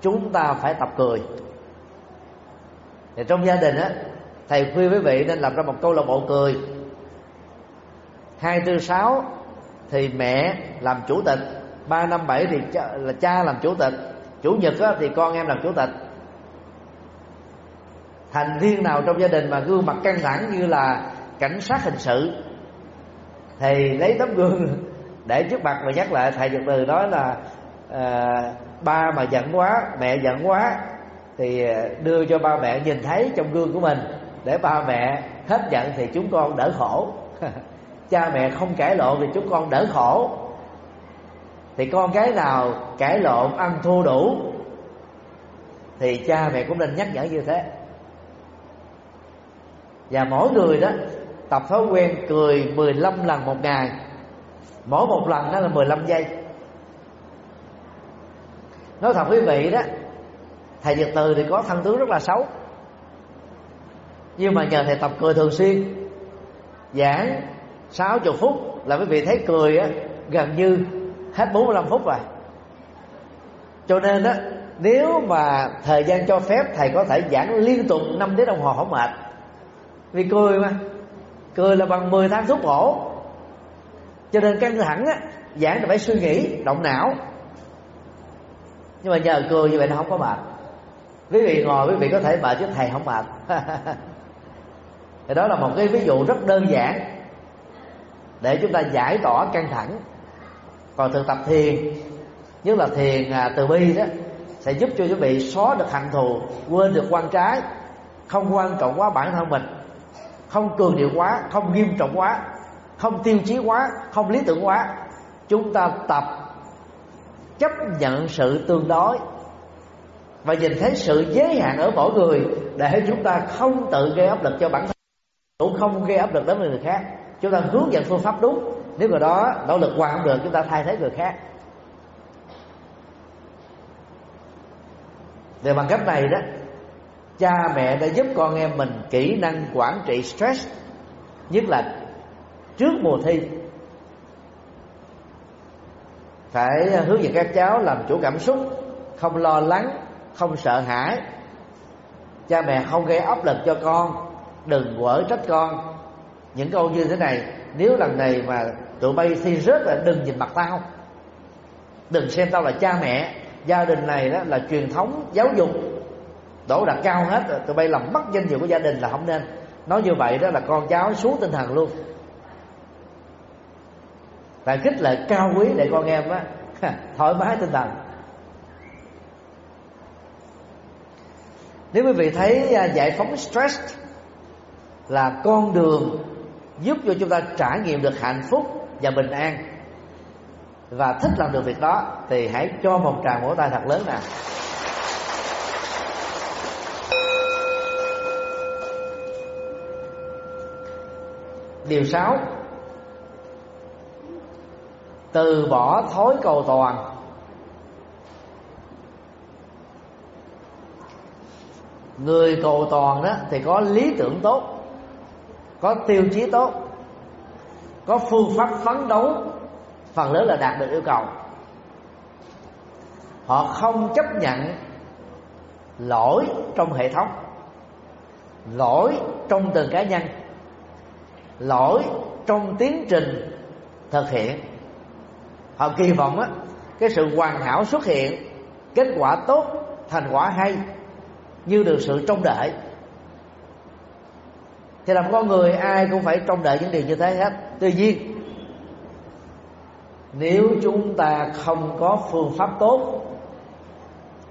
Chúng ta phải tập cười. Thì trong gia đình á thầy khuyên quý vị nên lập ra một câu lạc bộ cười. Hai tư sáu thì mẹ làm chủ tịch ba năm bảy thì cha, là cha làm chủ tịch chủ nhật á, thì con em làm chủ tịch. Thành viên nào trong gia đình mà gương mặt căng thẳng như là cảnh sát hình sự thì lấy tấm gương để trước mặt và nhắc lại thầy từ từ nói là à, ba mà giận quá mẹ giận quá thì đưa cho ba mẹ nhìn thấy trong gương của mình. Để ba mẹ hết giận thì chúng con đỡ khổ. Cha mẹ không cãi lộn thì chúng con đỡ khổ. Thì con cái nào cãi lộn ăn thua đủ thì cha mẹ cũng nên nhắc nhở như thế. Và mỗi người đó tập thói quen cười 15 lần một ngày. Mỗi một lần đó là 15 giây. Nói thật quý vị đó, thầy Nhật Từ thì có thân tướng rất là xấu. Nhưng mà nhờ thầy tập cười thường xuyên, giảng 60 phút là quý vị thấy cười á, gần như hết 45 phút rồi. Cho nên đó nếu mà thời gian cho phép thầy có thể giảng liên tục 5 tiếng đồng hồ không mệt. Vì cười mà cười là bằng 10 tháng thuốc bổ. Cho nên căng thẳng á, giảng là phải suy nghĩ, động não. Nhưng mà nhờ cười như vậy nó không có mệt. Quý vị ngồi, quý vị có thể mệt chứ thầy không mệt. Thì đó là một cái ví dụ rất đơn giản để chúng ta giải tỏa căng thẳng. Còn thực tập thiền, nhất là thiền à, từ bi đó, sẽ giúp cho quý vị xóa được hận thù, quên được quan trái, không quan trọng quá bản thân mình không cường điệu quá, không nghiêm trọng quá, không tiêu chí quá, không lý tưởng quá. Chúng ta tập chấp nhận sự tương đối và nhìn thấy sự giới hạn ở mỗi người để chúng ta không tự gây áp lực cho bản thân, cũng không gây áp lực đến người khác. Chúng ta hướng dẫn phương pháp đúng. Nếu người đó nỗ lực hoàn không được, chúng ta thay thế người khác. Về bằng cách này đó cha mẹ đã giúp con em mình kỹ năng quản trị stress, nhất là trước mùa thi. Phải hướng dẫn các cháu làm chủ cảm xúc, không lo lắng, không sợ hãi. Cha mẹ không gây áp lực cho con, đừng quở trách con. Những câu như thế này, nếu lần này mà tụi bay thi rớt là đừng nhìn mặt tao. Đừng xem tao là cha mẹ. Gia đình này đó là truyền thống giáo dục đổ đặt cao hết, tụi bay làm mất danh dự của gia đình là không nên. Nói như vậy đó là con cháu xuống tinh thần luôn. Và khích lệ cao quý để con em á thoải mái tinh thần. Nếu quý vị thấy à, giải phóng stress là con đường giúp cho chúng ta trải nghiệm được hạnh phúc và bình an và thích làm được việc đó, thì hãy cho một tràng vỗ tay thật lớn nào. Điều sáu. Từ bỏ thói cầu toàn. Người cầu toàn đó thì có lý tưởng tốt, có tiêu chí tốt, có phương pháp phấn đấu, phần lớn là đạt được yêu cầu. Họ không chấp nhận lỗi trong hệ thống, lỗi trong từng cá nhân lỗi trong tiến trình thực hiện. Họ kỳ vọng á, cái sự hoàn hảo xuất hiện, kết quả tốt, thành quả hay, như được sự trông đợi. Thì làm con người ai cũng phải trông đợi những điều như thế hết. Tuy nhiên, nếu chúng ta không có phương pháp tốt,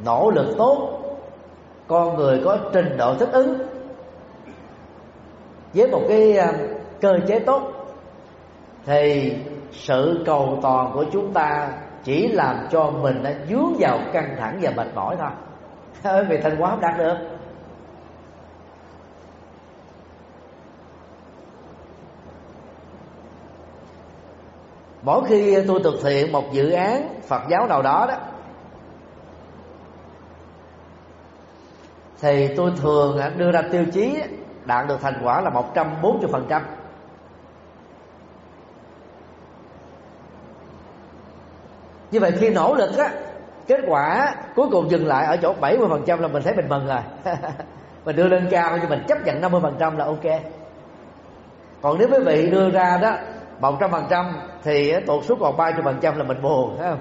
nỗ lực tốt, con người có trình độ thích ứng với một cái à, cơ chế tốt, thì sự cầu toàn của chúng ta chỉ làm cho mình đã dướng vào căng thẳng và mệt mỏi thôi. Bởi vì thành quả không đạt được. Mỗi khi tôi thực hiện một dự án Phật giáo nào đó đó, thì tôi thường đưa ra tiêu chí đạt được thành quả là 140% như vậy khi nỗ lực á, kết quả cuối cùng dừng lại ở chỗ 70% là mình thấy mình mừng rồi. Mình đưa lên cao nhưng mình chấp nhận 50% là ok. Còn nếu quý vị đưa ra đó một trăm phần trăm thì tụt xuống còn ba trăm phần trăm là mình buồn, thấy không?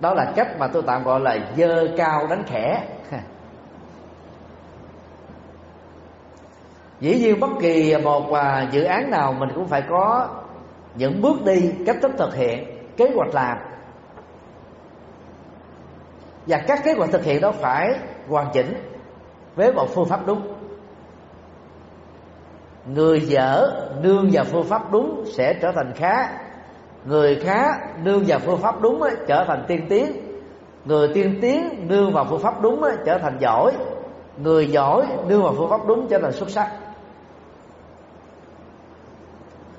Đó là cách mà tôi tạm gọi là dơ cao đánh khẽ. Dĩ nhiên bất kỳ một à, dự án nào mình cũng phải có những bước đi cách thức thực hiện, kế hoạch làm. Và các kế hoạch thực hiện đó phải hoàn chỉnh với một phương pháp đúng. Người dở nương vào phương pháp đúng sẽ trở thành khá. Người khá nương vào phương pháp đúng trở thành tiên tiến. Người tiên tiến nương vào phương pháp đúng trở thành giỏi. Người giỏi nương vào phương pháp đúng trở thành xuất sắc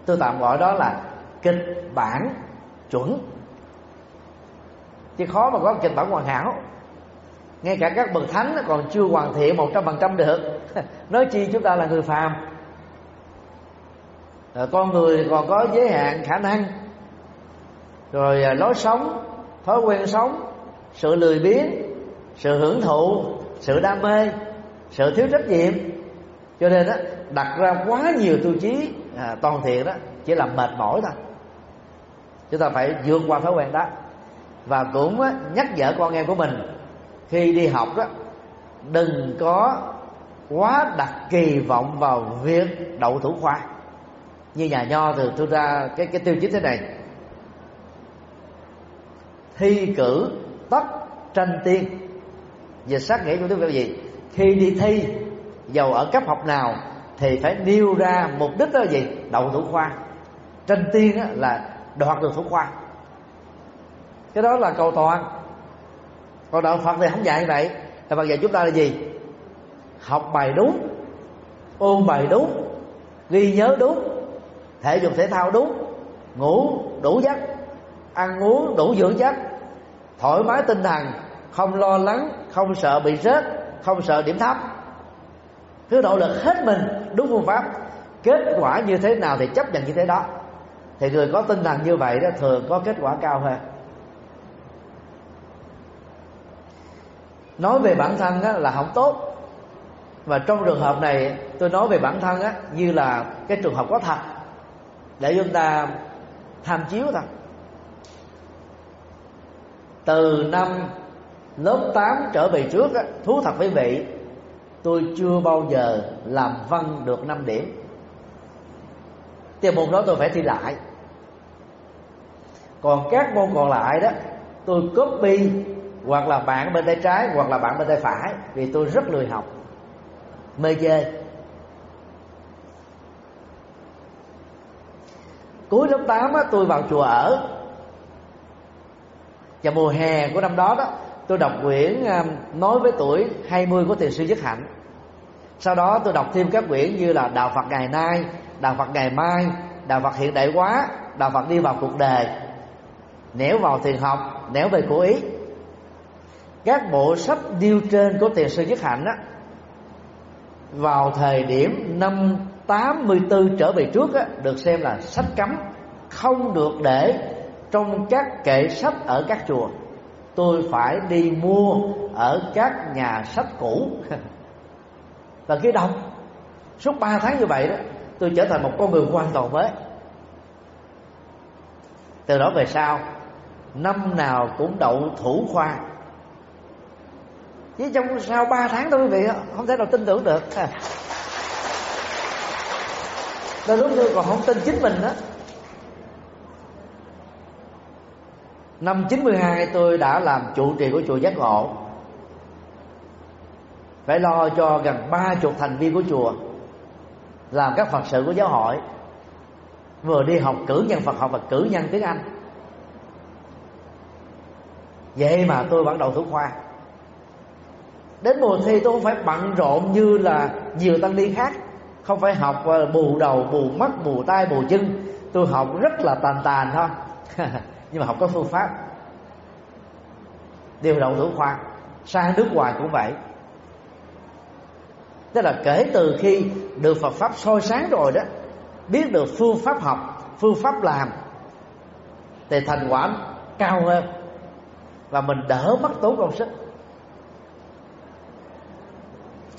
tôi tạm gọi đó là kịch bản chuẩn. Chứ khó mà có kịch bản hoàn hảo. Ngay cả các bậc thánh còn chưa hoàn thiện một trăm phần trăm được. Nói chi chúng ta là người phàm. Rồi con người còn có giới hạn khả năng. Rồi à, lối sống, thói quen sống, sự lười biếng, sự hưởng thụ, sự đam mê, sự thiếu trách nhiệm. Cho nên đó đặt ra quá nhiều tiêu chí à, toàn thiện đó chỉ là mệt mỏi thôi. Chúng ta phải vượt qua thói quen đó. Và cũng á, nhắc nhở con em của mình khi đi học đó đừng có quá đặt kỳ vọng vào việc đậu thủ khoa. Như nhà nho thường tôi ra cái cái tiêu chí thế này. Thi cử tất tranh tiên. Về sát nghĩa của tiếng việt gì? Khi đi thi dầu ở cấp học nào thì phải nêu ra mục đích đó là gì? Đậu thủ khoa. Tranh tiên là đoạt được thủ khoa. Cái đó là cầu toàn. Còn đạo phật thì không dạy như vậy. Là phật dạy chúng ta là gì? Học bài đúng, ôn bài đúng, ghi nhớ đúng, thể dục thể thao đúng, ngủ đủ giấc, ăn uống đủ dưỡng chất thoải mái tinh thần, không lo lắng, không sợ bị rớt, không sợ điểm thấp cứ nỗ lực hết mình đúng phương pháp. Kết quả như thế nào thì chấp nhận như thế đó. Thì người có tinh thần như vậy đó thường có kết quả cao hơn. Nói về bản thân á, là không tốt. Và trong trường hợp này tôi nói về bản thân á, như là cái trường hợp có thật. Để chúng ta tham chiếu thôi. Từ năm lớp 8 trở về trước á, thú thật với vị tôi chưa bao giờ làm văn được 5 điểm. Thì môn đó tôi phải thi lại. Còn các môn còn lại đó tôi copy hoặc là bạn bên tay trái hoặc là bạn bên tay phải vì tôi rất lười học. Mê chơi cuối lớp 8 á, tôi vào chùa ở. Và mùa hè của năm đó đó tôi đọc quyển à, nói với tuổi 20 của thiền sư Nhất Hạnh. Sau đó tôi đọc thêm các quyển như là đạo Phật ngày nay đạo Phật ngày mai đạo Phật hiện đại hóa đạo Phật đi vào cuộc đời. Nẻo vào thiền học nẻo về của ý. Các bộ sách điêu trên của thiền sư Nhất Hạnh á vào thời điểm năm 84 trở về trước á, được xem là sách cấm không được để trong các kệ sách ở các chùa tôi phải đi mua ở các nhà sách cũ. Và khi đọc suốt 3 tháng như vậy đó, tôi trở thành một con người hoàn toàn mới. Từ đó về sau, năm nào cũng đậu thủ khoa. Chứ trong sau 3 tháng thôi quý vị không thể nào tin tưởng được. Đôi lúc tôi còn không tin chính mình đó. Năm 92 tôi đã làm trụ trì của chùa Giác Ngộ. Phải lo cho gần ba chục thành viên của chùa làm các phật sự của giáo hội. Vừa đi học cử nhân Phật, học và cử nhân tiếng Anh. Vậy mà tôi bắt đầu thủ khoa. Đến mùa thi tôi không phải bận rộn như là nhiều tăng ni khác. Không phải học ờ, bù đầu, bù mắt, bù tay bù chân. Tôi học rất là tàn tàn thôi. nhưng mà học có phương pháp. Điều động thủ khoa. Sang nước ngoài cũng vậy. Tức là kể từ khi được Phật pháp soi sáng rồi đó, biết được phương pháp học, phương pháp làm, thì thành quả cao hơn và mình đỡ mất tốn công sức.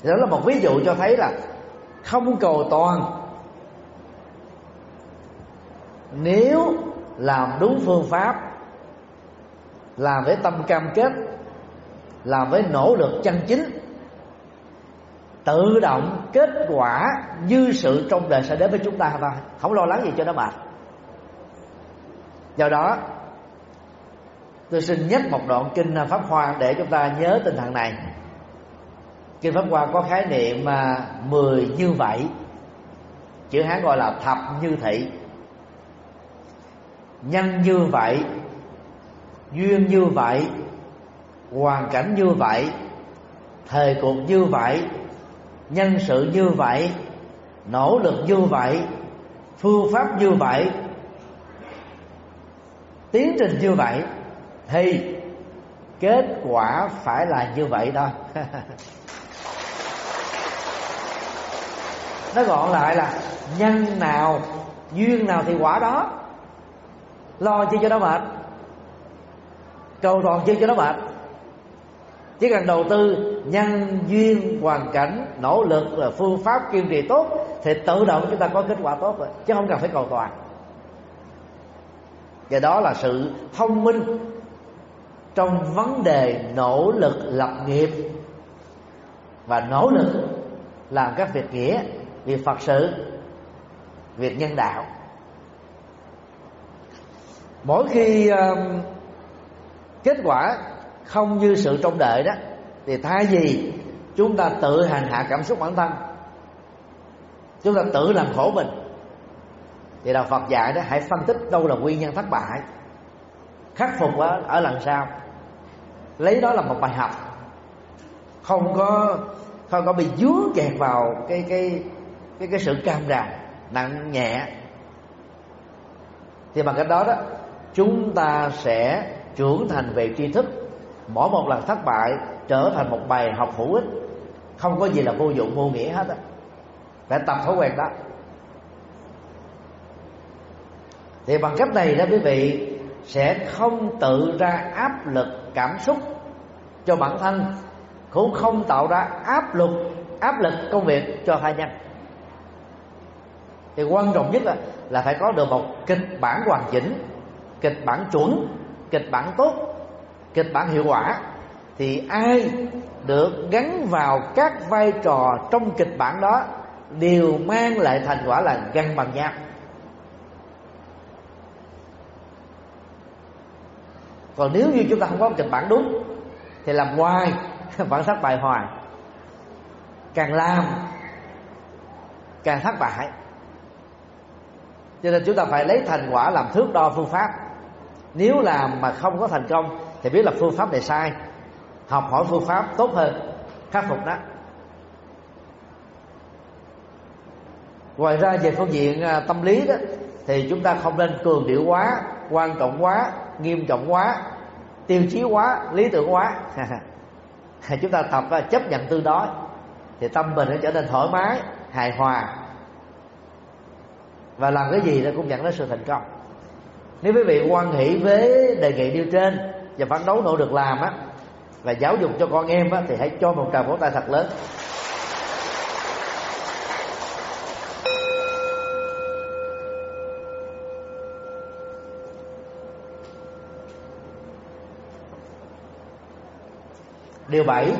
Đó là một ví dụ cho thấy là không cầu toàn. Nếu làm đúng phương pháp. Làm với tâm cam kết. Làm với nỗ lực chân chính. Tự động kết quả như sự trong đời sẽ đến với chúng ta thôi. Không lo lắng gì cho nó mệt do đó, tôi xin nhắc một đoạn kinh pháp hoa để chúng ta nhớ tinh thần này. Kinh pháp hoa có khái niệm mà mười như vậy. Chữ hán gọi là thập như thị nhân như vậy, duyên như vậy, hoàn cảnh như vậy, thời cuộc như vậy, nhân sự như vậy, nỗ lực như vậy, phương pháp như vậy, tiến trình như vậy, thì kết quả phải là như vậy thôi nó gọn lại là nhân nào, duyên nào thì quả đó lo chi cho nó mệt. Cầu toàn chi cho nó mệt. Chỉ cần đầu tư nhân duyên, hoàn cảnh, nỗ lực và phương pháp kiên trì tốt thì tự động chúng ta có kết quả tốt rồi, chứ không cần phải cầu toàn. Và đó là sự thông minh trong vấn đề nỗ lực lập nghiệp. Và nỗ lực làm các việc nghĩa, việc phật sự, việc nhân đạo mỗi khi uh, kết quả không như sự trông đợi đó thì thay vì chúng ta tự hành hạ cảm xúc bản thân chúng ta tự làm khổ mình thì đạo Phật dạy đó hãy phân tích đâu là nguyên nhân thất bại khắc phục ở, ở lần sau. Lấy đó là một bài học. Không có không có bị dướng kẹt vào cái cái cái cái sự cam ràm nặng nhẹ. Thì bằng cách đó đó chúng ta sẽ trưởng thành về tri thức mỗi một lần thất bại trở thành một bài học hữu ích. Không có gì là vô dụng vô nghĩa hết á. Phải tập thói quen đó. Thì bằng cách này đó quý vị sẽ không tự ra áp lực cảm xúc cho bản thân cũng không tạo ra áp lực áp lực công việc cho thai nhân. Thì quan trọng nhất là, là phải có được một kịch bản hoàn chỉnh kịch bản chuẩn, kịch bản tốt, kịch bản hiệu quả, thì ai được gắn vào các vai trò trong kịch bản đó đều mang lại thành quả là gần bằng nhau. Còn nếu như chúng ta không có kịch bản đúng, thì làm hoài vẫn thất bại hoài. Càng làm, càng thất bại. Cho nên chúng ta phải lấy thành quả làm thước đo phương pháp nếu làm mà không có thành công, thì biết là phương pháp này sai. Học hỏi phương pháp tốt hơn, khắc phục đó ngoài ra về phương diện à, tâm lý đó, thì chúng ta không nên cường điệu quá, quan trọng quá, nghiêm trọng quá, tiêu chí quá, lý tưởng quá. Chúng ta tập chấp nhận tương đối thì tâm mình nó trở nên thoải mái, hài hòa. Và làm cái gì nó cũng nhận đến sự thành công nếu quý vị quan hỷ với đề nghị nêu trên và phấn đấu nỗ được làm á, và giáo dục cho con em á, thì hãy cho một tràng vỗ tay thật lớn. Điều bảy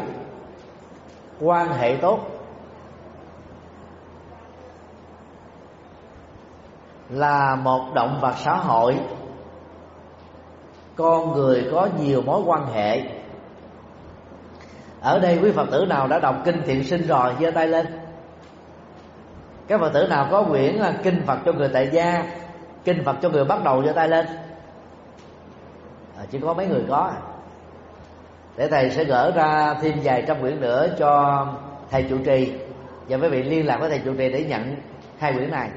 quan hệ tốt. Là một động vật xã hội. Con người có nhiều mối quan hệ. Ở đây quý phật tử nào đã đọc kinh thiện sinh rồi giơ tay lên. Các phật tử nào có quyển là kinh phật cho người tại gia kinh phật cho người bắt đầu giơ tay lên. À, chỉ có mấy người có à. để thầy sẽ gỡ ra thêm vài trăm quyển nữa cho thầy chủ trì. Và quý vị liên lạc với thầy chủ trì để nhận hai quyển này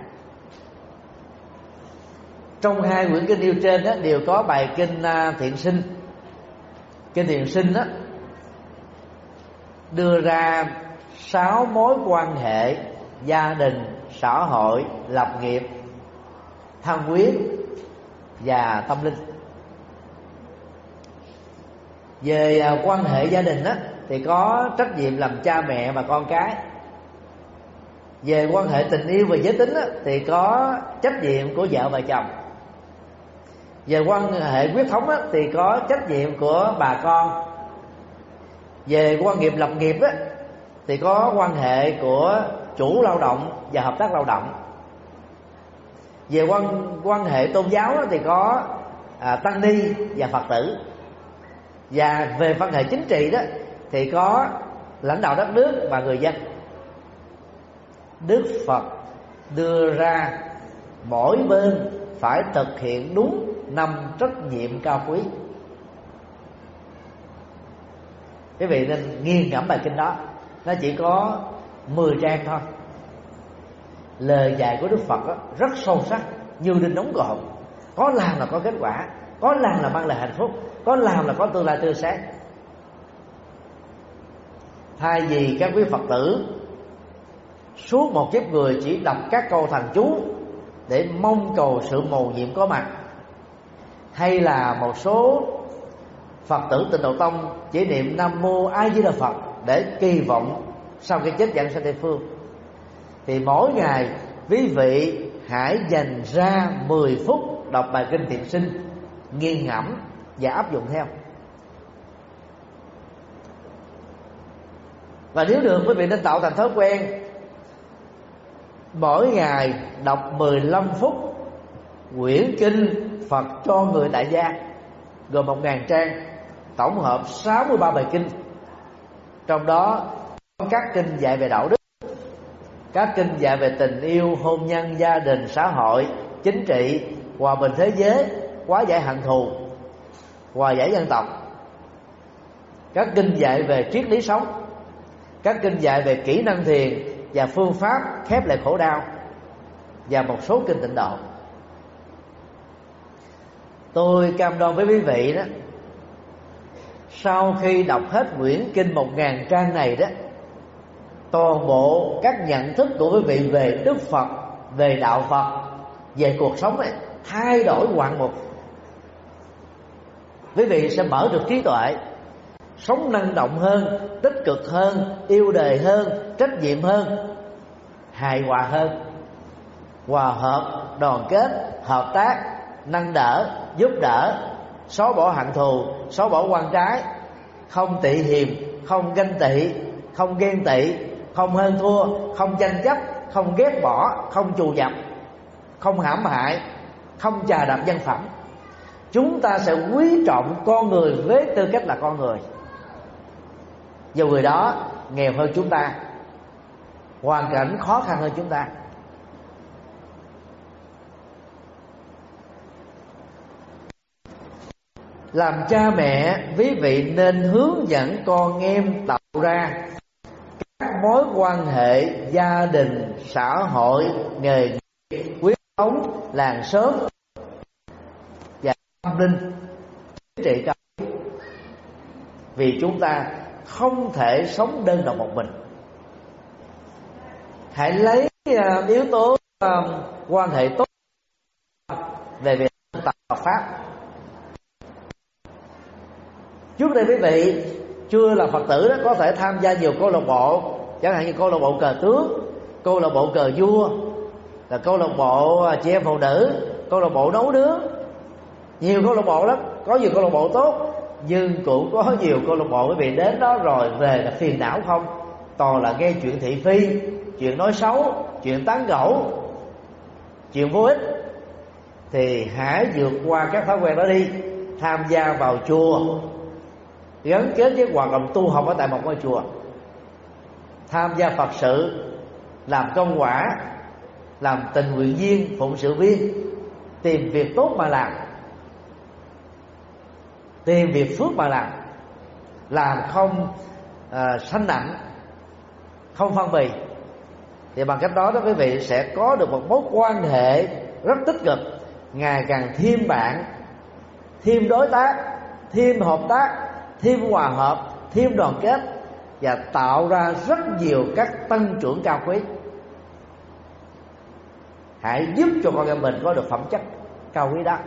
trong hai quyển kinh nêu trên đó, đều có bài kinh à, thiện sinh. Kinh thiện sinh đó đưa ra sáu mối quan hệ gia đình xã hội lập nghiệp tham quyến và tâm linh. Về à, quan hệ gia đình đó thì có trách nhiệm làm cha mẹ và con cái. Về quan hệ tình yêu và giới tính đó, thì có trách nhiệm của vợ và chồng về quan hệ quyết thống á, thì có trách nhiệm của bà con. Về quan nghiệp lập nghiệp á, thì có quan hệ của chủ lao động và hợp tác lao động. Về quan quan hệ tôn giáo á, thì có à, tăng ni và phật tử. Và về quan hệ chính trị đó thì có lãnh đạo đất nước và người dân. Đức phật đưa ra mỗi bên phải thực hiện đúng năm trách nhiệm cao quý. Quý vị nên nghiêng ngẫm bài kinh đó. Nó chỉ có 10 trang thôi. Lời dạy của đức phật đó, rất sâu sắc như đinh đóng gọn có làm là có kết quả có làm là mang lại hạnh phúc có làm là có tương lai tươi sáng. Thay vì các quý phật tử suốt một kiếp người chỉ đọc các câu thần chú để mong cầu sự mầu nhiệm có mặt hay là một số phật tử tịnh độ tông chỉ niệm nam mô a di đà phật để kỳ vọng sau khi chết dẫn sang tây phương? Thì mỗi ngày, quý vị hãy dành ra 10 phút đọc bài kinh thiện sinh, nghiền ngẫm và áp dụng theo. Và nếu được, quý vị nên tạo thành thói quen mỗi ngày đọc 15 phút quyển kinh Phật cho người đại gia gồm một ngàn trang, tổng hợp 63 bài kinh. Trong đó có các kinh dạy về đạo đức, các kinh dạy về tình yêu, hôn nhân, gia đình, xã hội, chính trị, hòa bình thế giới quá giải hận thù, hòa giải dân tộc. Các kinh dạy về triết lý sống, các kinh dạy về kỹ năng thiền và phương pháp khép lại khổ đau và một số kinh tịnh độ tôi cam đoan với quý vị đó, sau khi đọc hết quyển kinh một ngàn trang này đó, toàn bộ các nhận thức của quý vị về đức phật, về đạo phật, về cuộc sống này thay đổi ngoạn mục. Quý vị sẽ mở được trí tuệ, sống năng động hơn, tích cực hơn, yêu đời hơn, trách nhiệm hơn, hài hòa hơn. Hòa hợp, đoàn kết, hợp tác, nâng đỡ giúp đỡ, xóa bỏ hận thù, xóa bỏ quan trái, không tị hiềm, không ganh tị, không ghen tị, không hơn thua, không tranh chấp, không ghét bỏ, không trù dập, không hãm hại, không chà đạp dân phẩm. Chúng ta sẽ quý trọng con người với tư cách là con người. Dù người đó nghèo hơn chúng ta, hoàn cảnh khó khăn hơn chúng ta làm cha mẹ, quý vị nên hướng dẫn con em tạo ra các mối quan hệ gia đình, xã hội, nghề nghiệp, quyết thống, làng xóm và tâm linh. Trị cao. Vì chúng ta không thể sống đơn độc một mình. Hãy lấy à, yếu tố à, quan hệ tốt về việc tập pháp trước đây quý vị, chưa là phật tử đó, có thể tham gia nhiều câu lạc bộ. Chẳng hạn như câu lạc bộ cờ tướng, câu lạc bộ cờ vua, là câu lạc bộ à, chị em phụ nữ, câu lạc bộ nấu nướng. Nhiều câu lạc bộ lắm, có nhiều câu lạc bộ tốt, nhưng cũng có nhiều câu lạc bộ quý vị đến đó rồi về là phiền não không? Toàn là nghe chuyện thị phi, chuyện nói xấu, chuyện tán gẫu, chuyện vô ích. Thì hãy vượt qua các thói quen đó đi, tham gia vào chùa gắn kết với hoạt động tu học ở tại một ngôi chùa. Tham gia phật sự làm công quả làm tình nguyện viên phụng sự viên tìm việc tốt mà làm. Tìm việc phước mà làm. Làm không uh, sanh nặng không phân bì. Thì bằng cách đó đó quý vị sẽ có được một mối quan hệ rất tích cực ngày càng thêm bạn thêm đối tác thêm hợp tác thêm hòa hợp, thêm đoàn kết và tạo ra rất nhiều các tăng trưởng cao quý. Hãy giúp cho con em mình có được phẩm chất cao quý đó.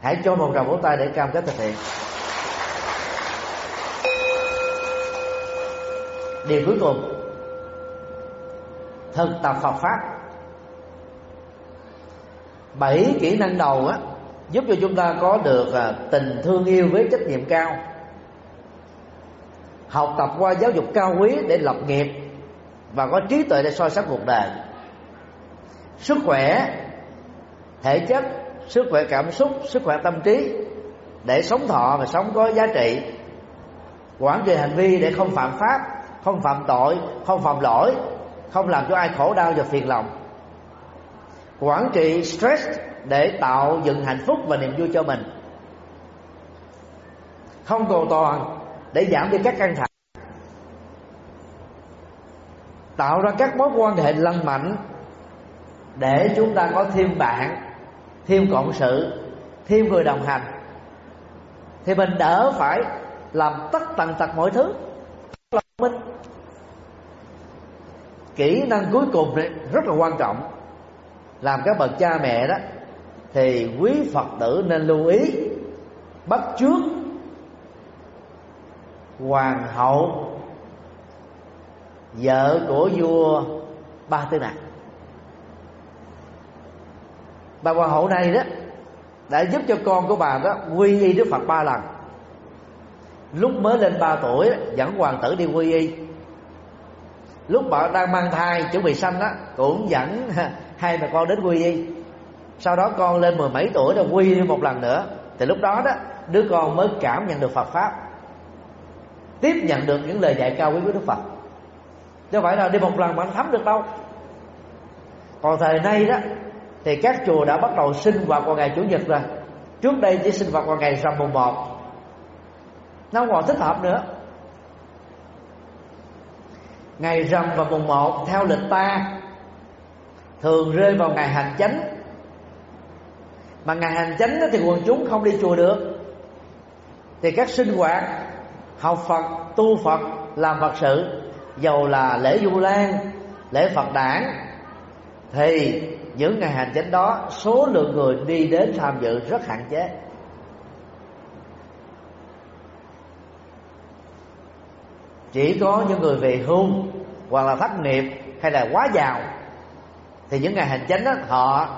Hãy cho một tràng vỗ tay để cam kết thực hiện. Điều cuối cùng, thực tập Phật pháp. Bảy kỹ năng đầu á giúp cho chúng ta có được à, tình thương yêu với trách nhiệm cao. Học tập qua giáo dục cao quý để lập nghiệp và có trí tuệ để soi sáng cuộc đời. Sức khỏe thể chất sức khỏe cảm xúc sức khỏe tâm trí để sống thọ và sống có giá trị. Quản trị hành vi để không phạm pháp không phạm tội không phạm lỗi không làm cho ai khổ đau và phiền lòng. Quản trị stress để tạo dựng hạnh phúc và niềm vui cho mình. Không cầu toàn. Để giảm đi các căng thẳng. Tạo ra các mối quan hệ lành mạnh để chúng ta có thêm bạn thêm cộng sự thêm người đồng hành. Thì mình đỡ phải làm tất tần tật mọi thứ. Mình kỹ năng cuối cùng này rất là quan trọng. Làm các bậc cha mẹ đó thì quý phật tử nên lưu ý, bắt trước hoàng hậu, vợ của vua ba tư nặc bà hoàng hậu này đó đã giúp cho con của bà đó quy y đức phật ba lần. Lúc mới lên ba tuổi dẫn hoàng tử đi quy y. Lúc bà đang mang thai, chuẩn bị sanh đó, cũng dẫn hai mẹ con đến quy y sau đó con lên mười mấy tuổi rồi quy một lần nữa. Thì lúc đó đó, đứa con mới cảm nhận được Phật pháp. Tiếp nhận được những lời dạy cao quý của Đức Phật. Chứ phải là đi một lần mà thấm được đâu. Còn thời nay đó, thì các chùa đã bắt đầu sinh hoạt vào ngày chủ nhật rồi. Trước đây chỉ sinh hoạt vào ngày rằm mùng một. Nó không còn thích hợp nữa. Ngày rằm và mùng một, theo lịch ta, thường rơi vào ngày hành chánh mà ngày hành chánh thì quần chúng không đi chùa được. Thì các sinh hoạt, học phật, tu phật, làm phật sự, dầu là lễ du lan, lễ phật đản, thì những ngày hành chánh đó, số lượng người đi đến tham dự rất hạn chế. Chỉ có những người về hưu, hoặc là thất nghiệp, hay là quá giàu, thì những ngày hành chánh đó, họ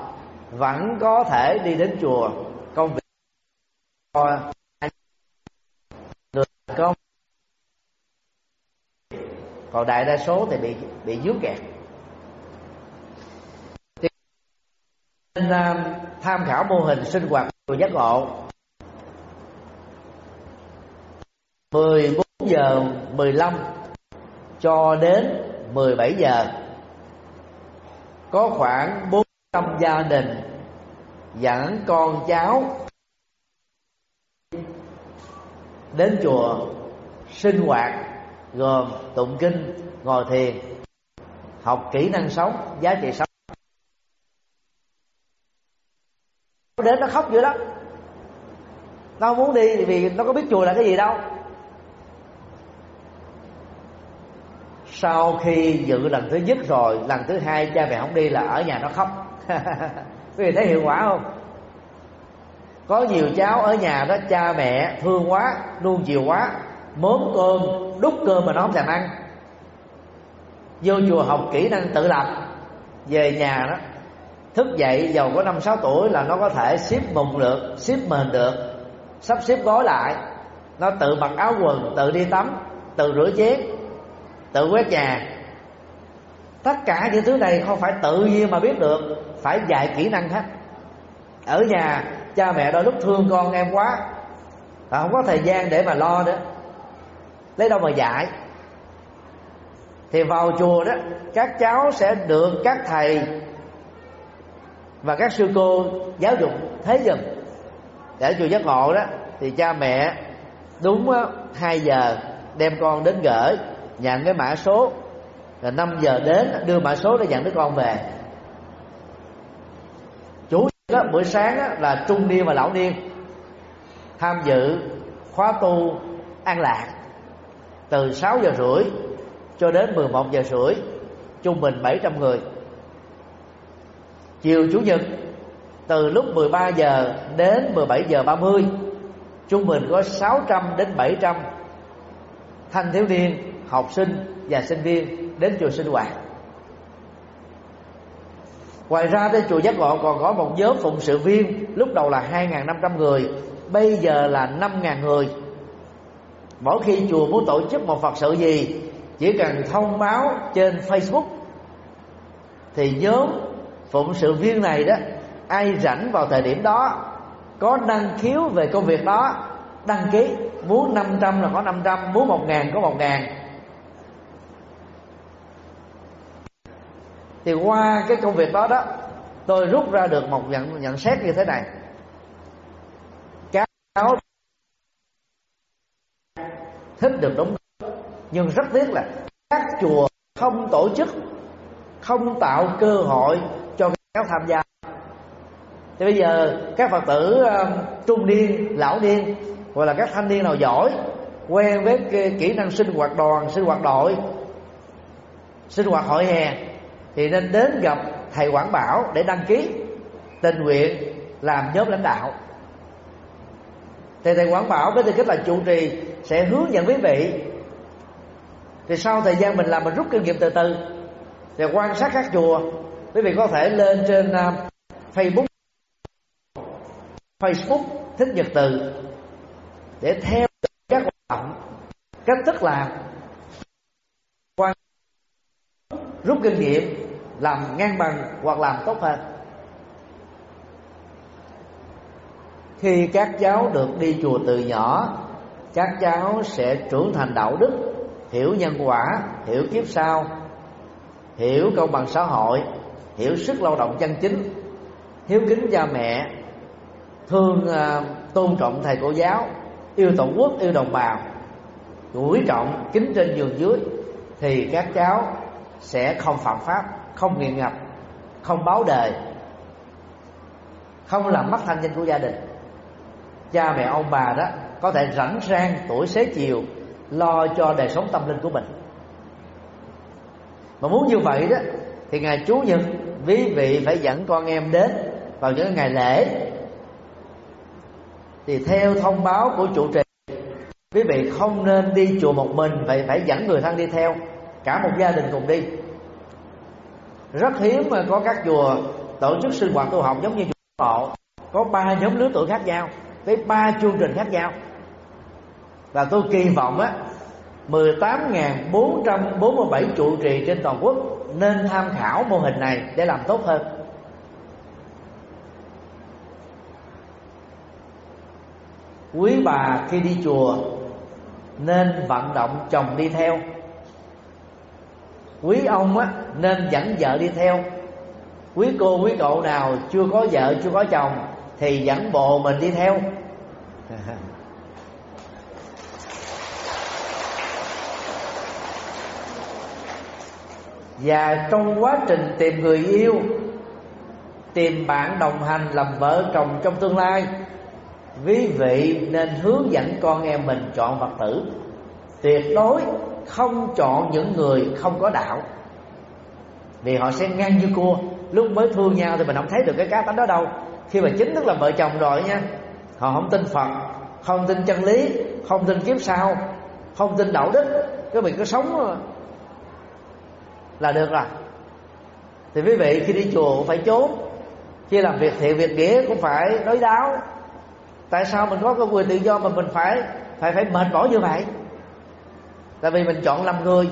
vẫn có thể đi đến chùa. Công việc người công còn đại đa số thì bị bị dướng kẹt. Thì nên uh, à, tham khảo mô hình sinh hoạt của giác ngộ. 14 giờ 15 cho đến 17 giờ. Có khoảng trong gia đình, dẫn con cháu đến chùa sinh hoạt, gồm tụng kinh, ngồi thiền, học kỹ năng sống, giá trị sống. Đến nó khóc dữ lắm. Nó không muốn đi vì nó có biết chùa là cái gì đâu. Sau khi dự lần thứ nhất rồi, lần thứ hai cha mẹ không đi là ở nhà nó khóc. quý vị thấy hiệu quả không? Có nhiều cháu ở nhà đó, cha mẹ thương quá, nuông chiều quá, mớm cơm, đút cơm mà nó không thèm ăn. Vô chùa học kỹ năng tự lập, về nhà đó, thức dậy giàu có năm sáu tuổi là nó có thể xếp mùng được xếp mền được, sắp xếp gói lại. Nó tự mặc áo quần, tự đi tắm, tự rửa chén, tự quét nhà tất cả những thứ này không phải tự nhiên mà biết được, phải dạy kỹ năng hết ở nhà, cha mẹ đôi lúc thương con em quá và không có thời gian để mà lo nữa. Lấy đâu mà dạy? Thì vào chùa đó, các cháu sẽ được các thầy và các sư cô giáo dục thế dần. để chùa giác ngộ đó, thì cha mẹ đúng hai giờ đem con đến gửi nhận cái mã số rồi 5 giờ đến đưa mã số để nhận đứa con về. Chủ đó, buổi sáng đó, là trung niên và lão niên tham dự khóa tu an lạc. Từ 6 giờ rưỡi cho đến 11 giờ rưỡi trung bình 700 người. Chiều chủ nhật từ lúc 13 giờ đến 17 giờ 30 trung bình có 600 đến 700 thanh thiếu niên học sinh và sinh viên đến chùa sinh hoạt ngoài ra tới chùa giác ngộ còn có một nhóm phụng sự viên, lúc đầu là 2.500 người, bây giờ là 5.000 người. Mỗi khi chùa muốn tổ chức một phật sự gì, chỉ cần thông báo trên facebook, thì nhóm phụng sự viên này đó, ai rảnh vào thời điểm đó, có năng khiếu về công việc đó, đăng ký. Muốn 500 là có 500 muốn 1 ngàn có 1 thì qua cái công việc đó đó tôi rút ra được một nhận nhận xét như thế này. Các cháu thích được đúng nhưng rất tiếc là các chùa không tổ chức không tạo cơ hội cho các cháu tham gia. Thì bây giờ các phật tử uh, trung niên lão niên hoặc là các thanh niên nào giỏi quen với kỹ năng sinh hoạt đoàn sinh hoạt đội sinh hoạt hội hè thì nên đến gặp thầy quảng bảo để đăng ký tình nguyện làm nhóm lãnh đạo. Thì thầy quảng bảo với tư cách là chủ trì sẽ hướng dẫn quý vị. Thì sau thời gian mình làm mình rút kinh nghiệm từ từ thì quan sát các chùa, quý vị có thể lên trên à, facebook facebook thích nhật từ để theo các hoạt động, cách thức làm, quan rút kinh nghiệm làm ngang bằng hoặc làm tốt hơn. Khi các cháu được đi chùa từ nhỏ các cháu sẽ trưởng thành đạo đức hiểu nhân quả hiểu kiếp sau hiểu công bằng xã hội hiểu sức lao động chân chính hiếu kính cha mẹ thương uh, tôn trọng thầy cô giáo yêu tổ quốc yêu đồng bào quý trọng kính trên giường dưới thì các cháu sẽ không phạm pháp không nghiện ngập, không báo đời không làm mất thanh danh của gia đình. Cha mẹ, ông bà đó có thể rảnh rang tuổi xế chiều lo cho đời sống tâm linh của mình. Mà muốn như vậy đó, thì ngày chủ nhật quý vị phải dẫn con em đến vào những ngày lễ, thì theo thông báo của chủ trì, quý vị không nên đi chùa một mình, vậy phải dẫn người thân đi theo, cả một gia đình cùng đi rất hiếm mà có các chùa tổ chức sinh hoạt tu học giống như chùa hộ có ba nhóm lứa tuổi khác nhau với ba chương trình khác nhau. Và tôi kỳ vọng á 18.447 trụ trì trên toàn quốc nên tham khảo mô hình này để làm tốt hơn. Quý bà khi đi chùa nên vận động chồng đi theo. Quý ông á nên dẫn vợ đi theo. Quý cô, quý cậu nào chưa có vợ, chưa có chồng thì dẫn bộ mình đi theo. Và trong quá trình tìm người yêu, tìm bạn đồng hành làm vợ chồng trong tương lai, quý vị nên hướng dẫn con em mình chọn phật tử. Tuyệt đối không chọn những người không có đạo vì họ sẽ ngang như cua. Lúc mới thương nhau thì mình không thấy được cái cá tánh đó đâu. Khi mà chính thức là vợ chồng rồi nha, họ không tin phật, không tin chân lý, không tin kiếp sau, không tin đạo đức. Cái mình cứ sống là được rồi. Thì quý vị khi đi chùa cũng phải trốn. Khi làm việc thiện, việc nghĩa cũng phải đối đáo. Tại sao mình có cái quyền tự do mà mình phải phải phải mệt mỏi như vậy? Tại vì mình chọn làm người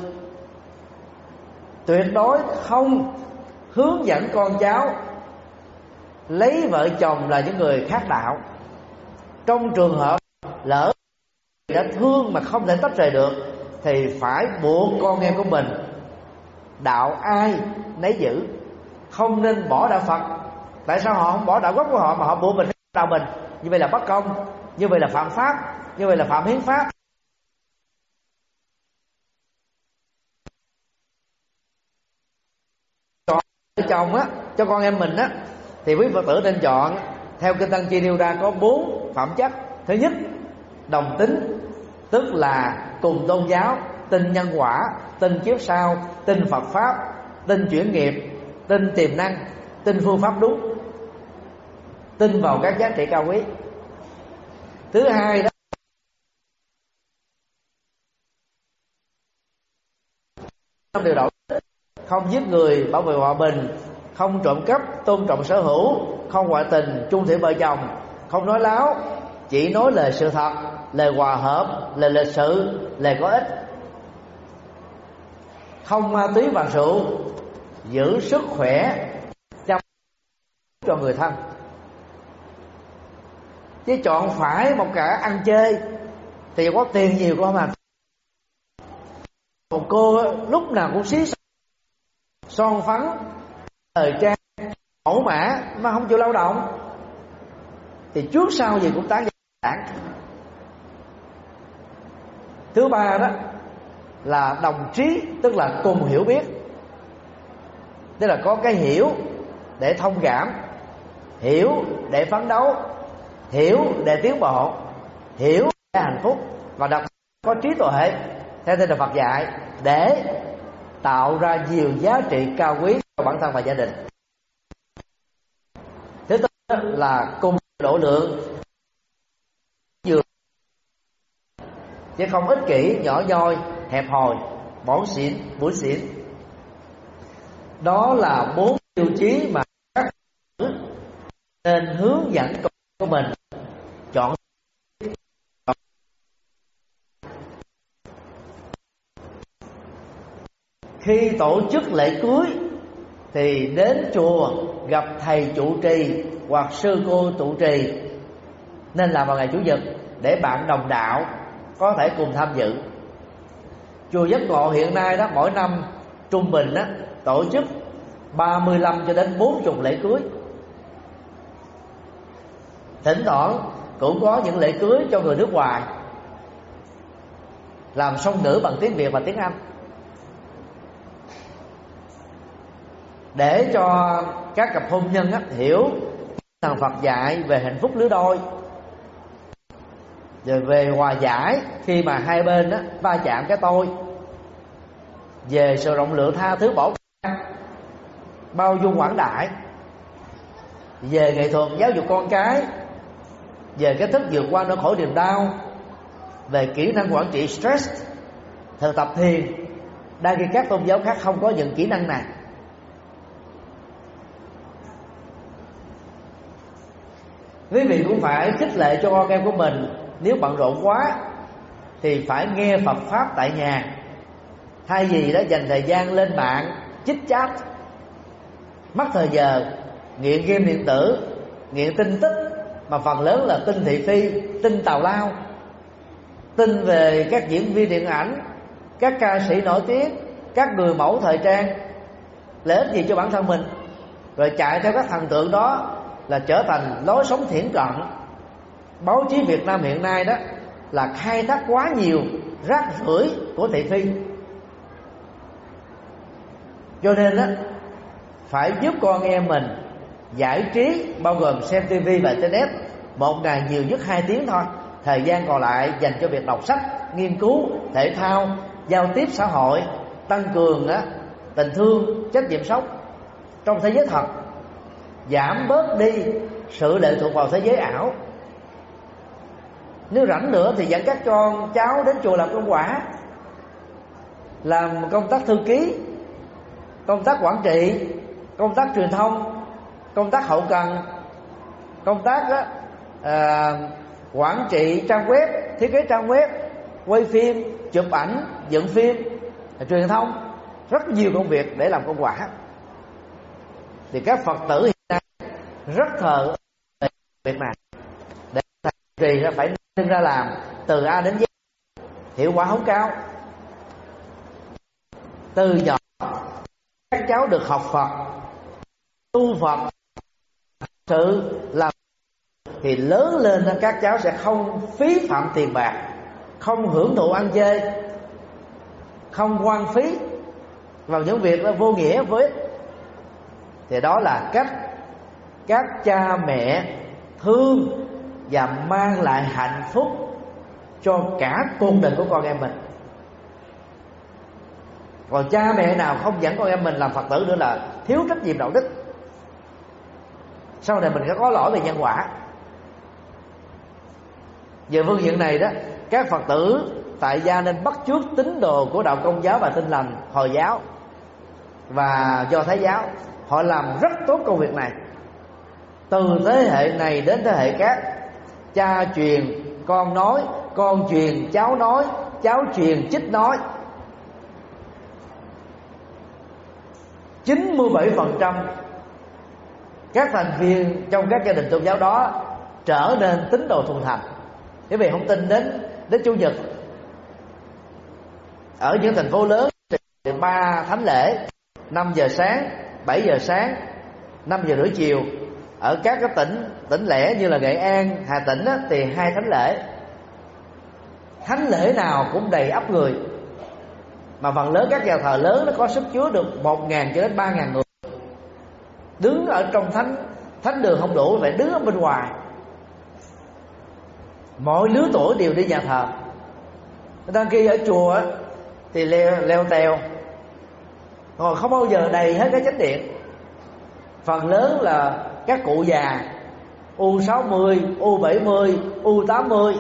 tuyệt đối không hướng dẫn con cháu lấy vợ chồng là những người khác đạo. Trong trường hợp lỡ đã thương mà không thể tách rời được, thì phải buộc con em của mình, đạo ai nấy giữ. Không nên bỏ đạo phật. Tại sao họ không bỏ đạo gốc của họ mà họ buộc mình đạo mình? Như vậy là bất công, như vậy là phạm pháp, như vậy là phạm hiến pháp chọn chồng á, cho con em mình á, thì quý phật tử nên chọn, theo kinh tăng chi nêu ra có bốn phẩm chất. Thứ nhất, đồng tính, tức là cùng tôn giáo, tin nhân quả, tin kiếp sau, tin phật pháp, tin chuyển nghiệp, tin tiềm năng, tin phương pháp đúng, tin vào các giá trị cao quý. Thứ hai đó, trong điều độ không giết người, bảo vệ hòa bình, không trộm cắp, tôn trọng sở hữu, không ngoại tình, chung thủy vợ chồng, không nói láo, chỉ nói lời sự thật, lời hòa hợp, lời lịch sự, lời có ích. Không ma túy và rượu, giữ sức khỏe, chăm cho người thân. Chứ chọn phải một cả ăn chơi, thì có tiền nhiều quá mà. Một cô lúc nào cũng xí son phấn, thời trang, mẫu mã, mà không chịu lao động. Thì trước sau gì cũng tán sản thứ ba đó là đồng trí, tức là cùng hiểu biết. Tức là có cái hiểu để thông cảm, hiểu để phấn đấu, hiểu để tiến bộ, hiểu để hạnh phúc, và đặc có trí tuệ. Theo tinh thần Phật dạy, để tạo ra nhiều giá trị cao quý cho bản thân và gia đình. Thứ tư là cùng độ lượng dường chứ không ích kỷ, nhỏ nhoi, hẹp hòi, bỏng xỉn, mũi xỉn. Đó là bốn tiêu chí mà các nên hướng dẫn con của mình chọn khi tổ chức lễ cưới, thì đến chùa gặp thầy trụ trì hoặc sư cô trụ trì. Nên làm vào ngày chủ nhật để bạn đồng đạo có thể cùng tham dự. Chùa giác ngộ hiện nay đó, mỗi năm trung bình đó tổ chức 35 cho đến 40 lễ cưới. Thỉnh thoảng cũng có những lễ cưới cho người nước ngoài. Làm song ngữ bằng tiếng việt và tiếng anh. Để cho các cặp hôn nhân á, hiểu thằng phật dạy về hạnh phúc lứa đôi. Rồi về hòa giải khi mà hai bên á, va chạm cái tôi. Về sự rộng lượng tha thứ bỏ bao dung quảng đại. Về nghệ thuật giáo dục con cái. Về cái thức vượt qua nỗi khổ niềm đau. Về kỹ năng quản trị stress thực tập thiền. Đa khi các tôn giáo khác không có những kỹ năng này. Quý vị cũng phải khích lệ cho con em của mình. Nếu bận rộn quá, thì phải nghe Phật pháp tại nhà. Thay vì đó dành thời gian lên mạng chích chat mất thời giờ, nghiện game điện tử, nghiện tin tức, mà phần lớn là tin thị phi, tin tào lao, tin về các diễn viên điện ảnh, các ca sĩ nổi tiếng, các người mẫu thời trang, lợi ích gì cho bản thân mình, rồi chạy theo các thần tượng đó là trở thành lối sống thiển cận. Báo chí Việt Nam hiện nay đó là khai thác quá nhiều rác rưởi của thị phi cho nên đó phải giúp con em mình giải trí bao gồm xem TV và internet một ngày nhiều nhất hai tiếng thôi. Thời gian còn lại dành cho việc đọc sách nghiên cứu thể thao giao tiếp xã hội tăng cường đó, tình thương trách nhiệm sống. Trong thế giới thật giảm bớt đi sự lệ thuộc vào thế giới ảo. Nếu rảnh nữa thì dẫn các con cháu đến chùa làm công quả làm công tác thư ký công tác quản trị công tác truyền thông công tác hậu cần công tác đó, à, quản trị trang web thiết kế trang web quay phim chụp ảnh dựng phim truyền thông. Rất nhiều công việc để làm công quả. Thì các phật tử rất thờ việc này. Để trì ra phải nâng ra làm từ a đến z. Hiệu quả không cao từ nhỏ, các cháu được học phật, tu phật, sự làm thì lớn lên các cháu sẽ không phí phạm tiền bạc, không hưởng thụ ăn chơi, không quan phí vào những việc vô nghĩa với. Thì đó là cách các cha mẹ thương và mang lại hạnh phúc cho cả cuộc đời của con em mình. Còn cha mẹ nào không dẫn con em mình làm phật tử nữa là thiếu trách nhiệm đạo đức. Sau này mình sẽ có lỗi về nhân quả. Về phương diện này đó, các phật tử tại gia nên bắt chước tín đồ của đạo công giáo và tinh lành, hồi giáo và do thái giáo. Họ làm rất tốt công việc này từ thế hệ này đến thế hệ khác, cha truyền, con nói, con truyền, cháu nói, cháu truyền, chích nói. 97% các thành viên trong các gia đình tôn giáo đó trở nên tín đồ thuần thành. Quý vị không tin đến đến chủ nhật, ở những thành phố lớn, thì ba thánh lễ 5 giờ sáng 7 giờ sáng 5 giờ rưỡi chiều ở các cái tỉnh tỉnh lẻ như là nghệ an hà tĩnh á, thì hai thánh lễ. Thánh lễ nào cũng đầy ắp người. Mà phần lớn các nhà thờ lớn nó có sức chứa được một ngàn cho đến ba ngàn người. Đứng ở trong thánh thánh đường không đủ phải đứng ở bên ngoài. Mọi lứa tuổi đều đi nhà thờ. Đăng ký ở chùa thì leo leo tèo. Còn không bao giờ đầy hết cái chánh điện. Phần lớn là các cụ già U60, U70, U80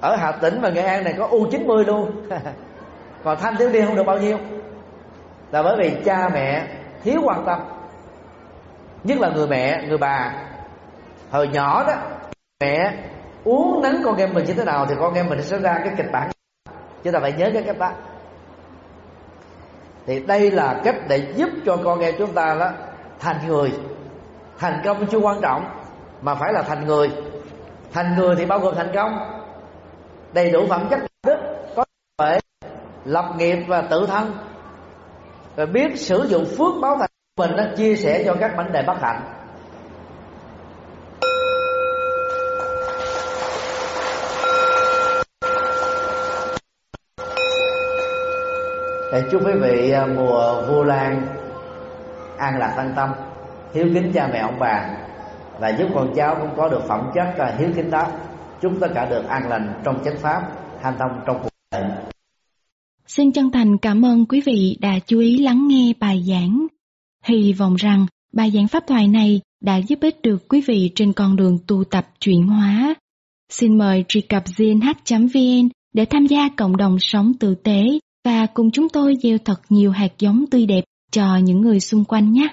Ở Hà Tĩnh và Nghệ An này có U90 luôn. Còn thanh thiếu niên không được bao nhiêu. Là bởi vì cha mẹ thiếu quan tâm. Nhất là người mẹ, người bà. Hồi nhỏ đó Mẹ uống nắng con em mình như thế nào Thì con em mình sẽ ra cái kịch bản. Chúng ta phải nhớ cái cách đó. Thì đây là cách để giúp cho con em chúng ta đó Thành người thành công chưa quan trọng mà phải là thành người. Thành người thì bao gồm thành công. Đầy đủ phẩm chất đức có thể lập nghiệp và tự thân. Và biết sử dụng phước báo thành mình đó, chia sẻ cho các vấn đề bất hạnh. Để chúc quý vị à, mùa vu lan an lạc an tâm hiếu kính cha mẹ ông bà và giúp con cháu cũng có được phẩm chất à, hiếu kính đó chúng tất cả được an lành trong chánh pháp hành thông trong cuộc đời xin chân thành cảm ơn quý vị đã chú ý lắng nghe bài giảng Hy vọng rằng bài giảng pháp thoại này đã giúp ích được quý vị trên con đường tu tập chuyển hóa. Xin mời truy cập gnh.vn để tham gia cộng đồng sống tử tế và cùng chúng tôi gieo thật nhiều hạt giống tươi đẹp cho những người xung quanh nhé.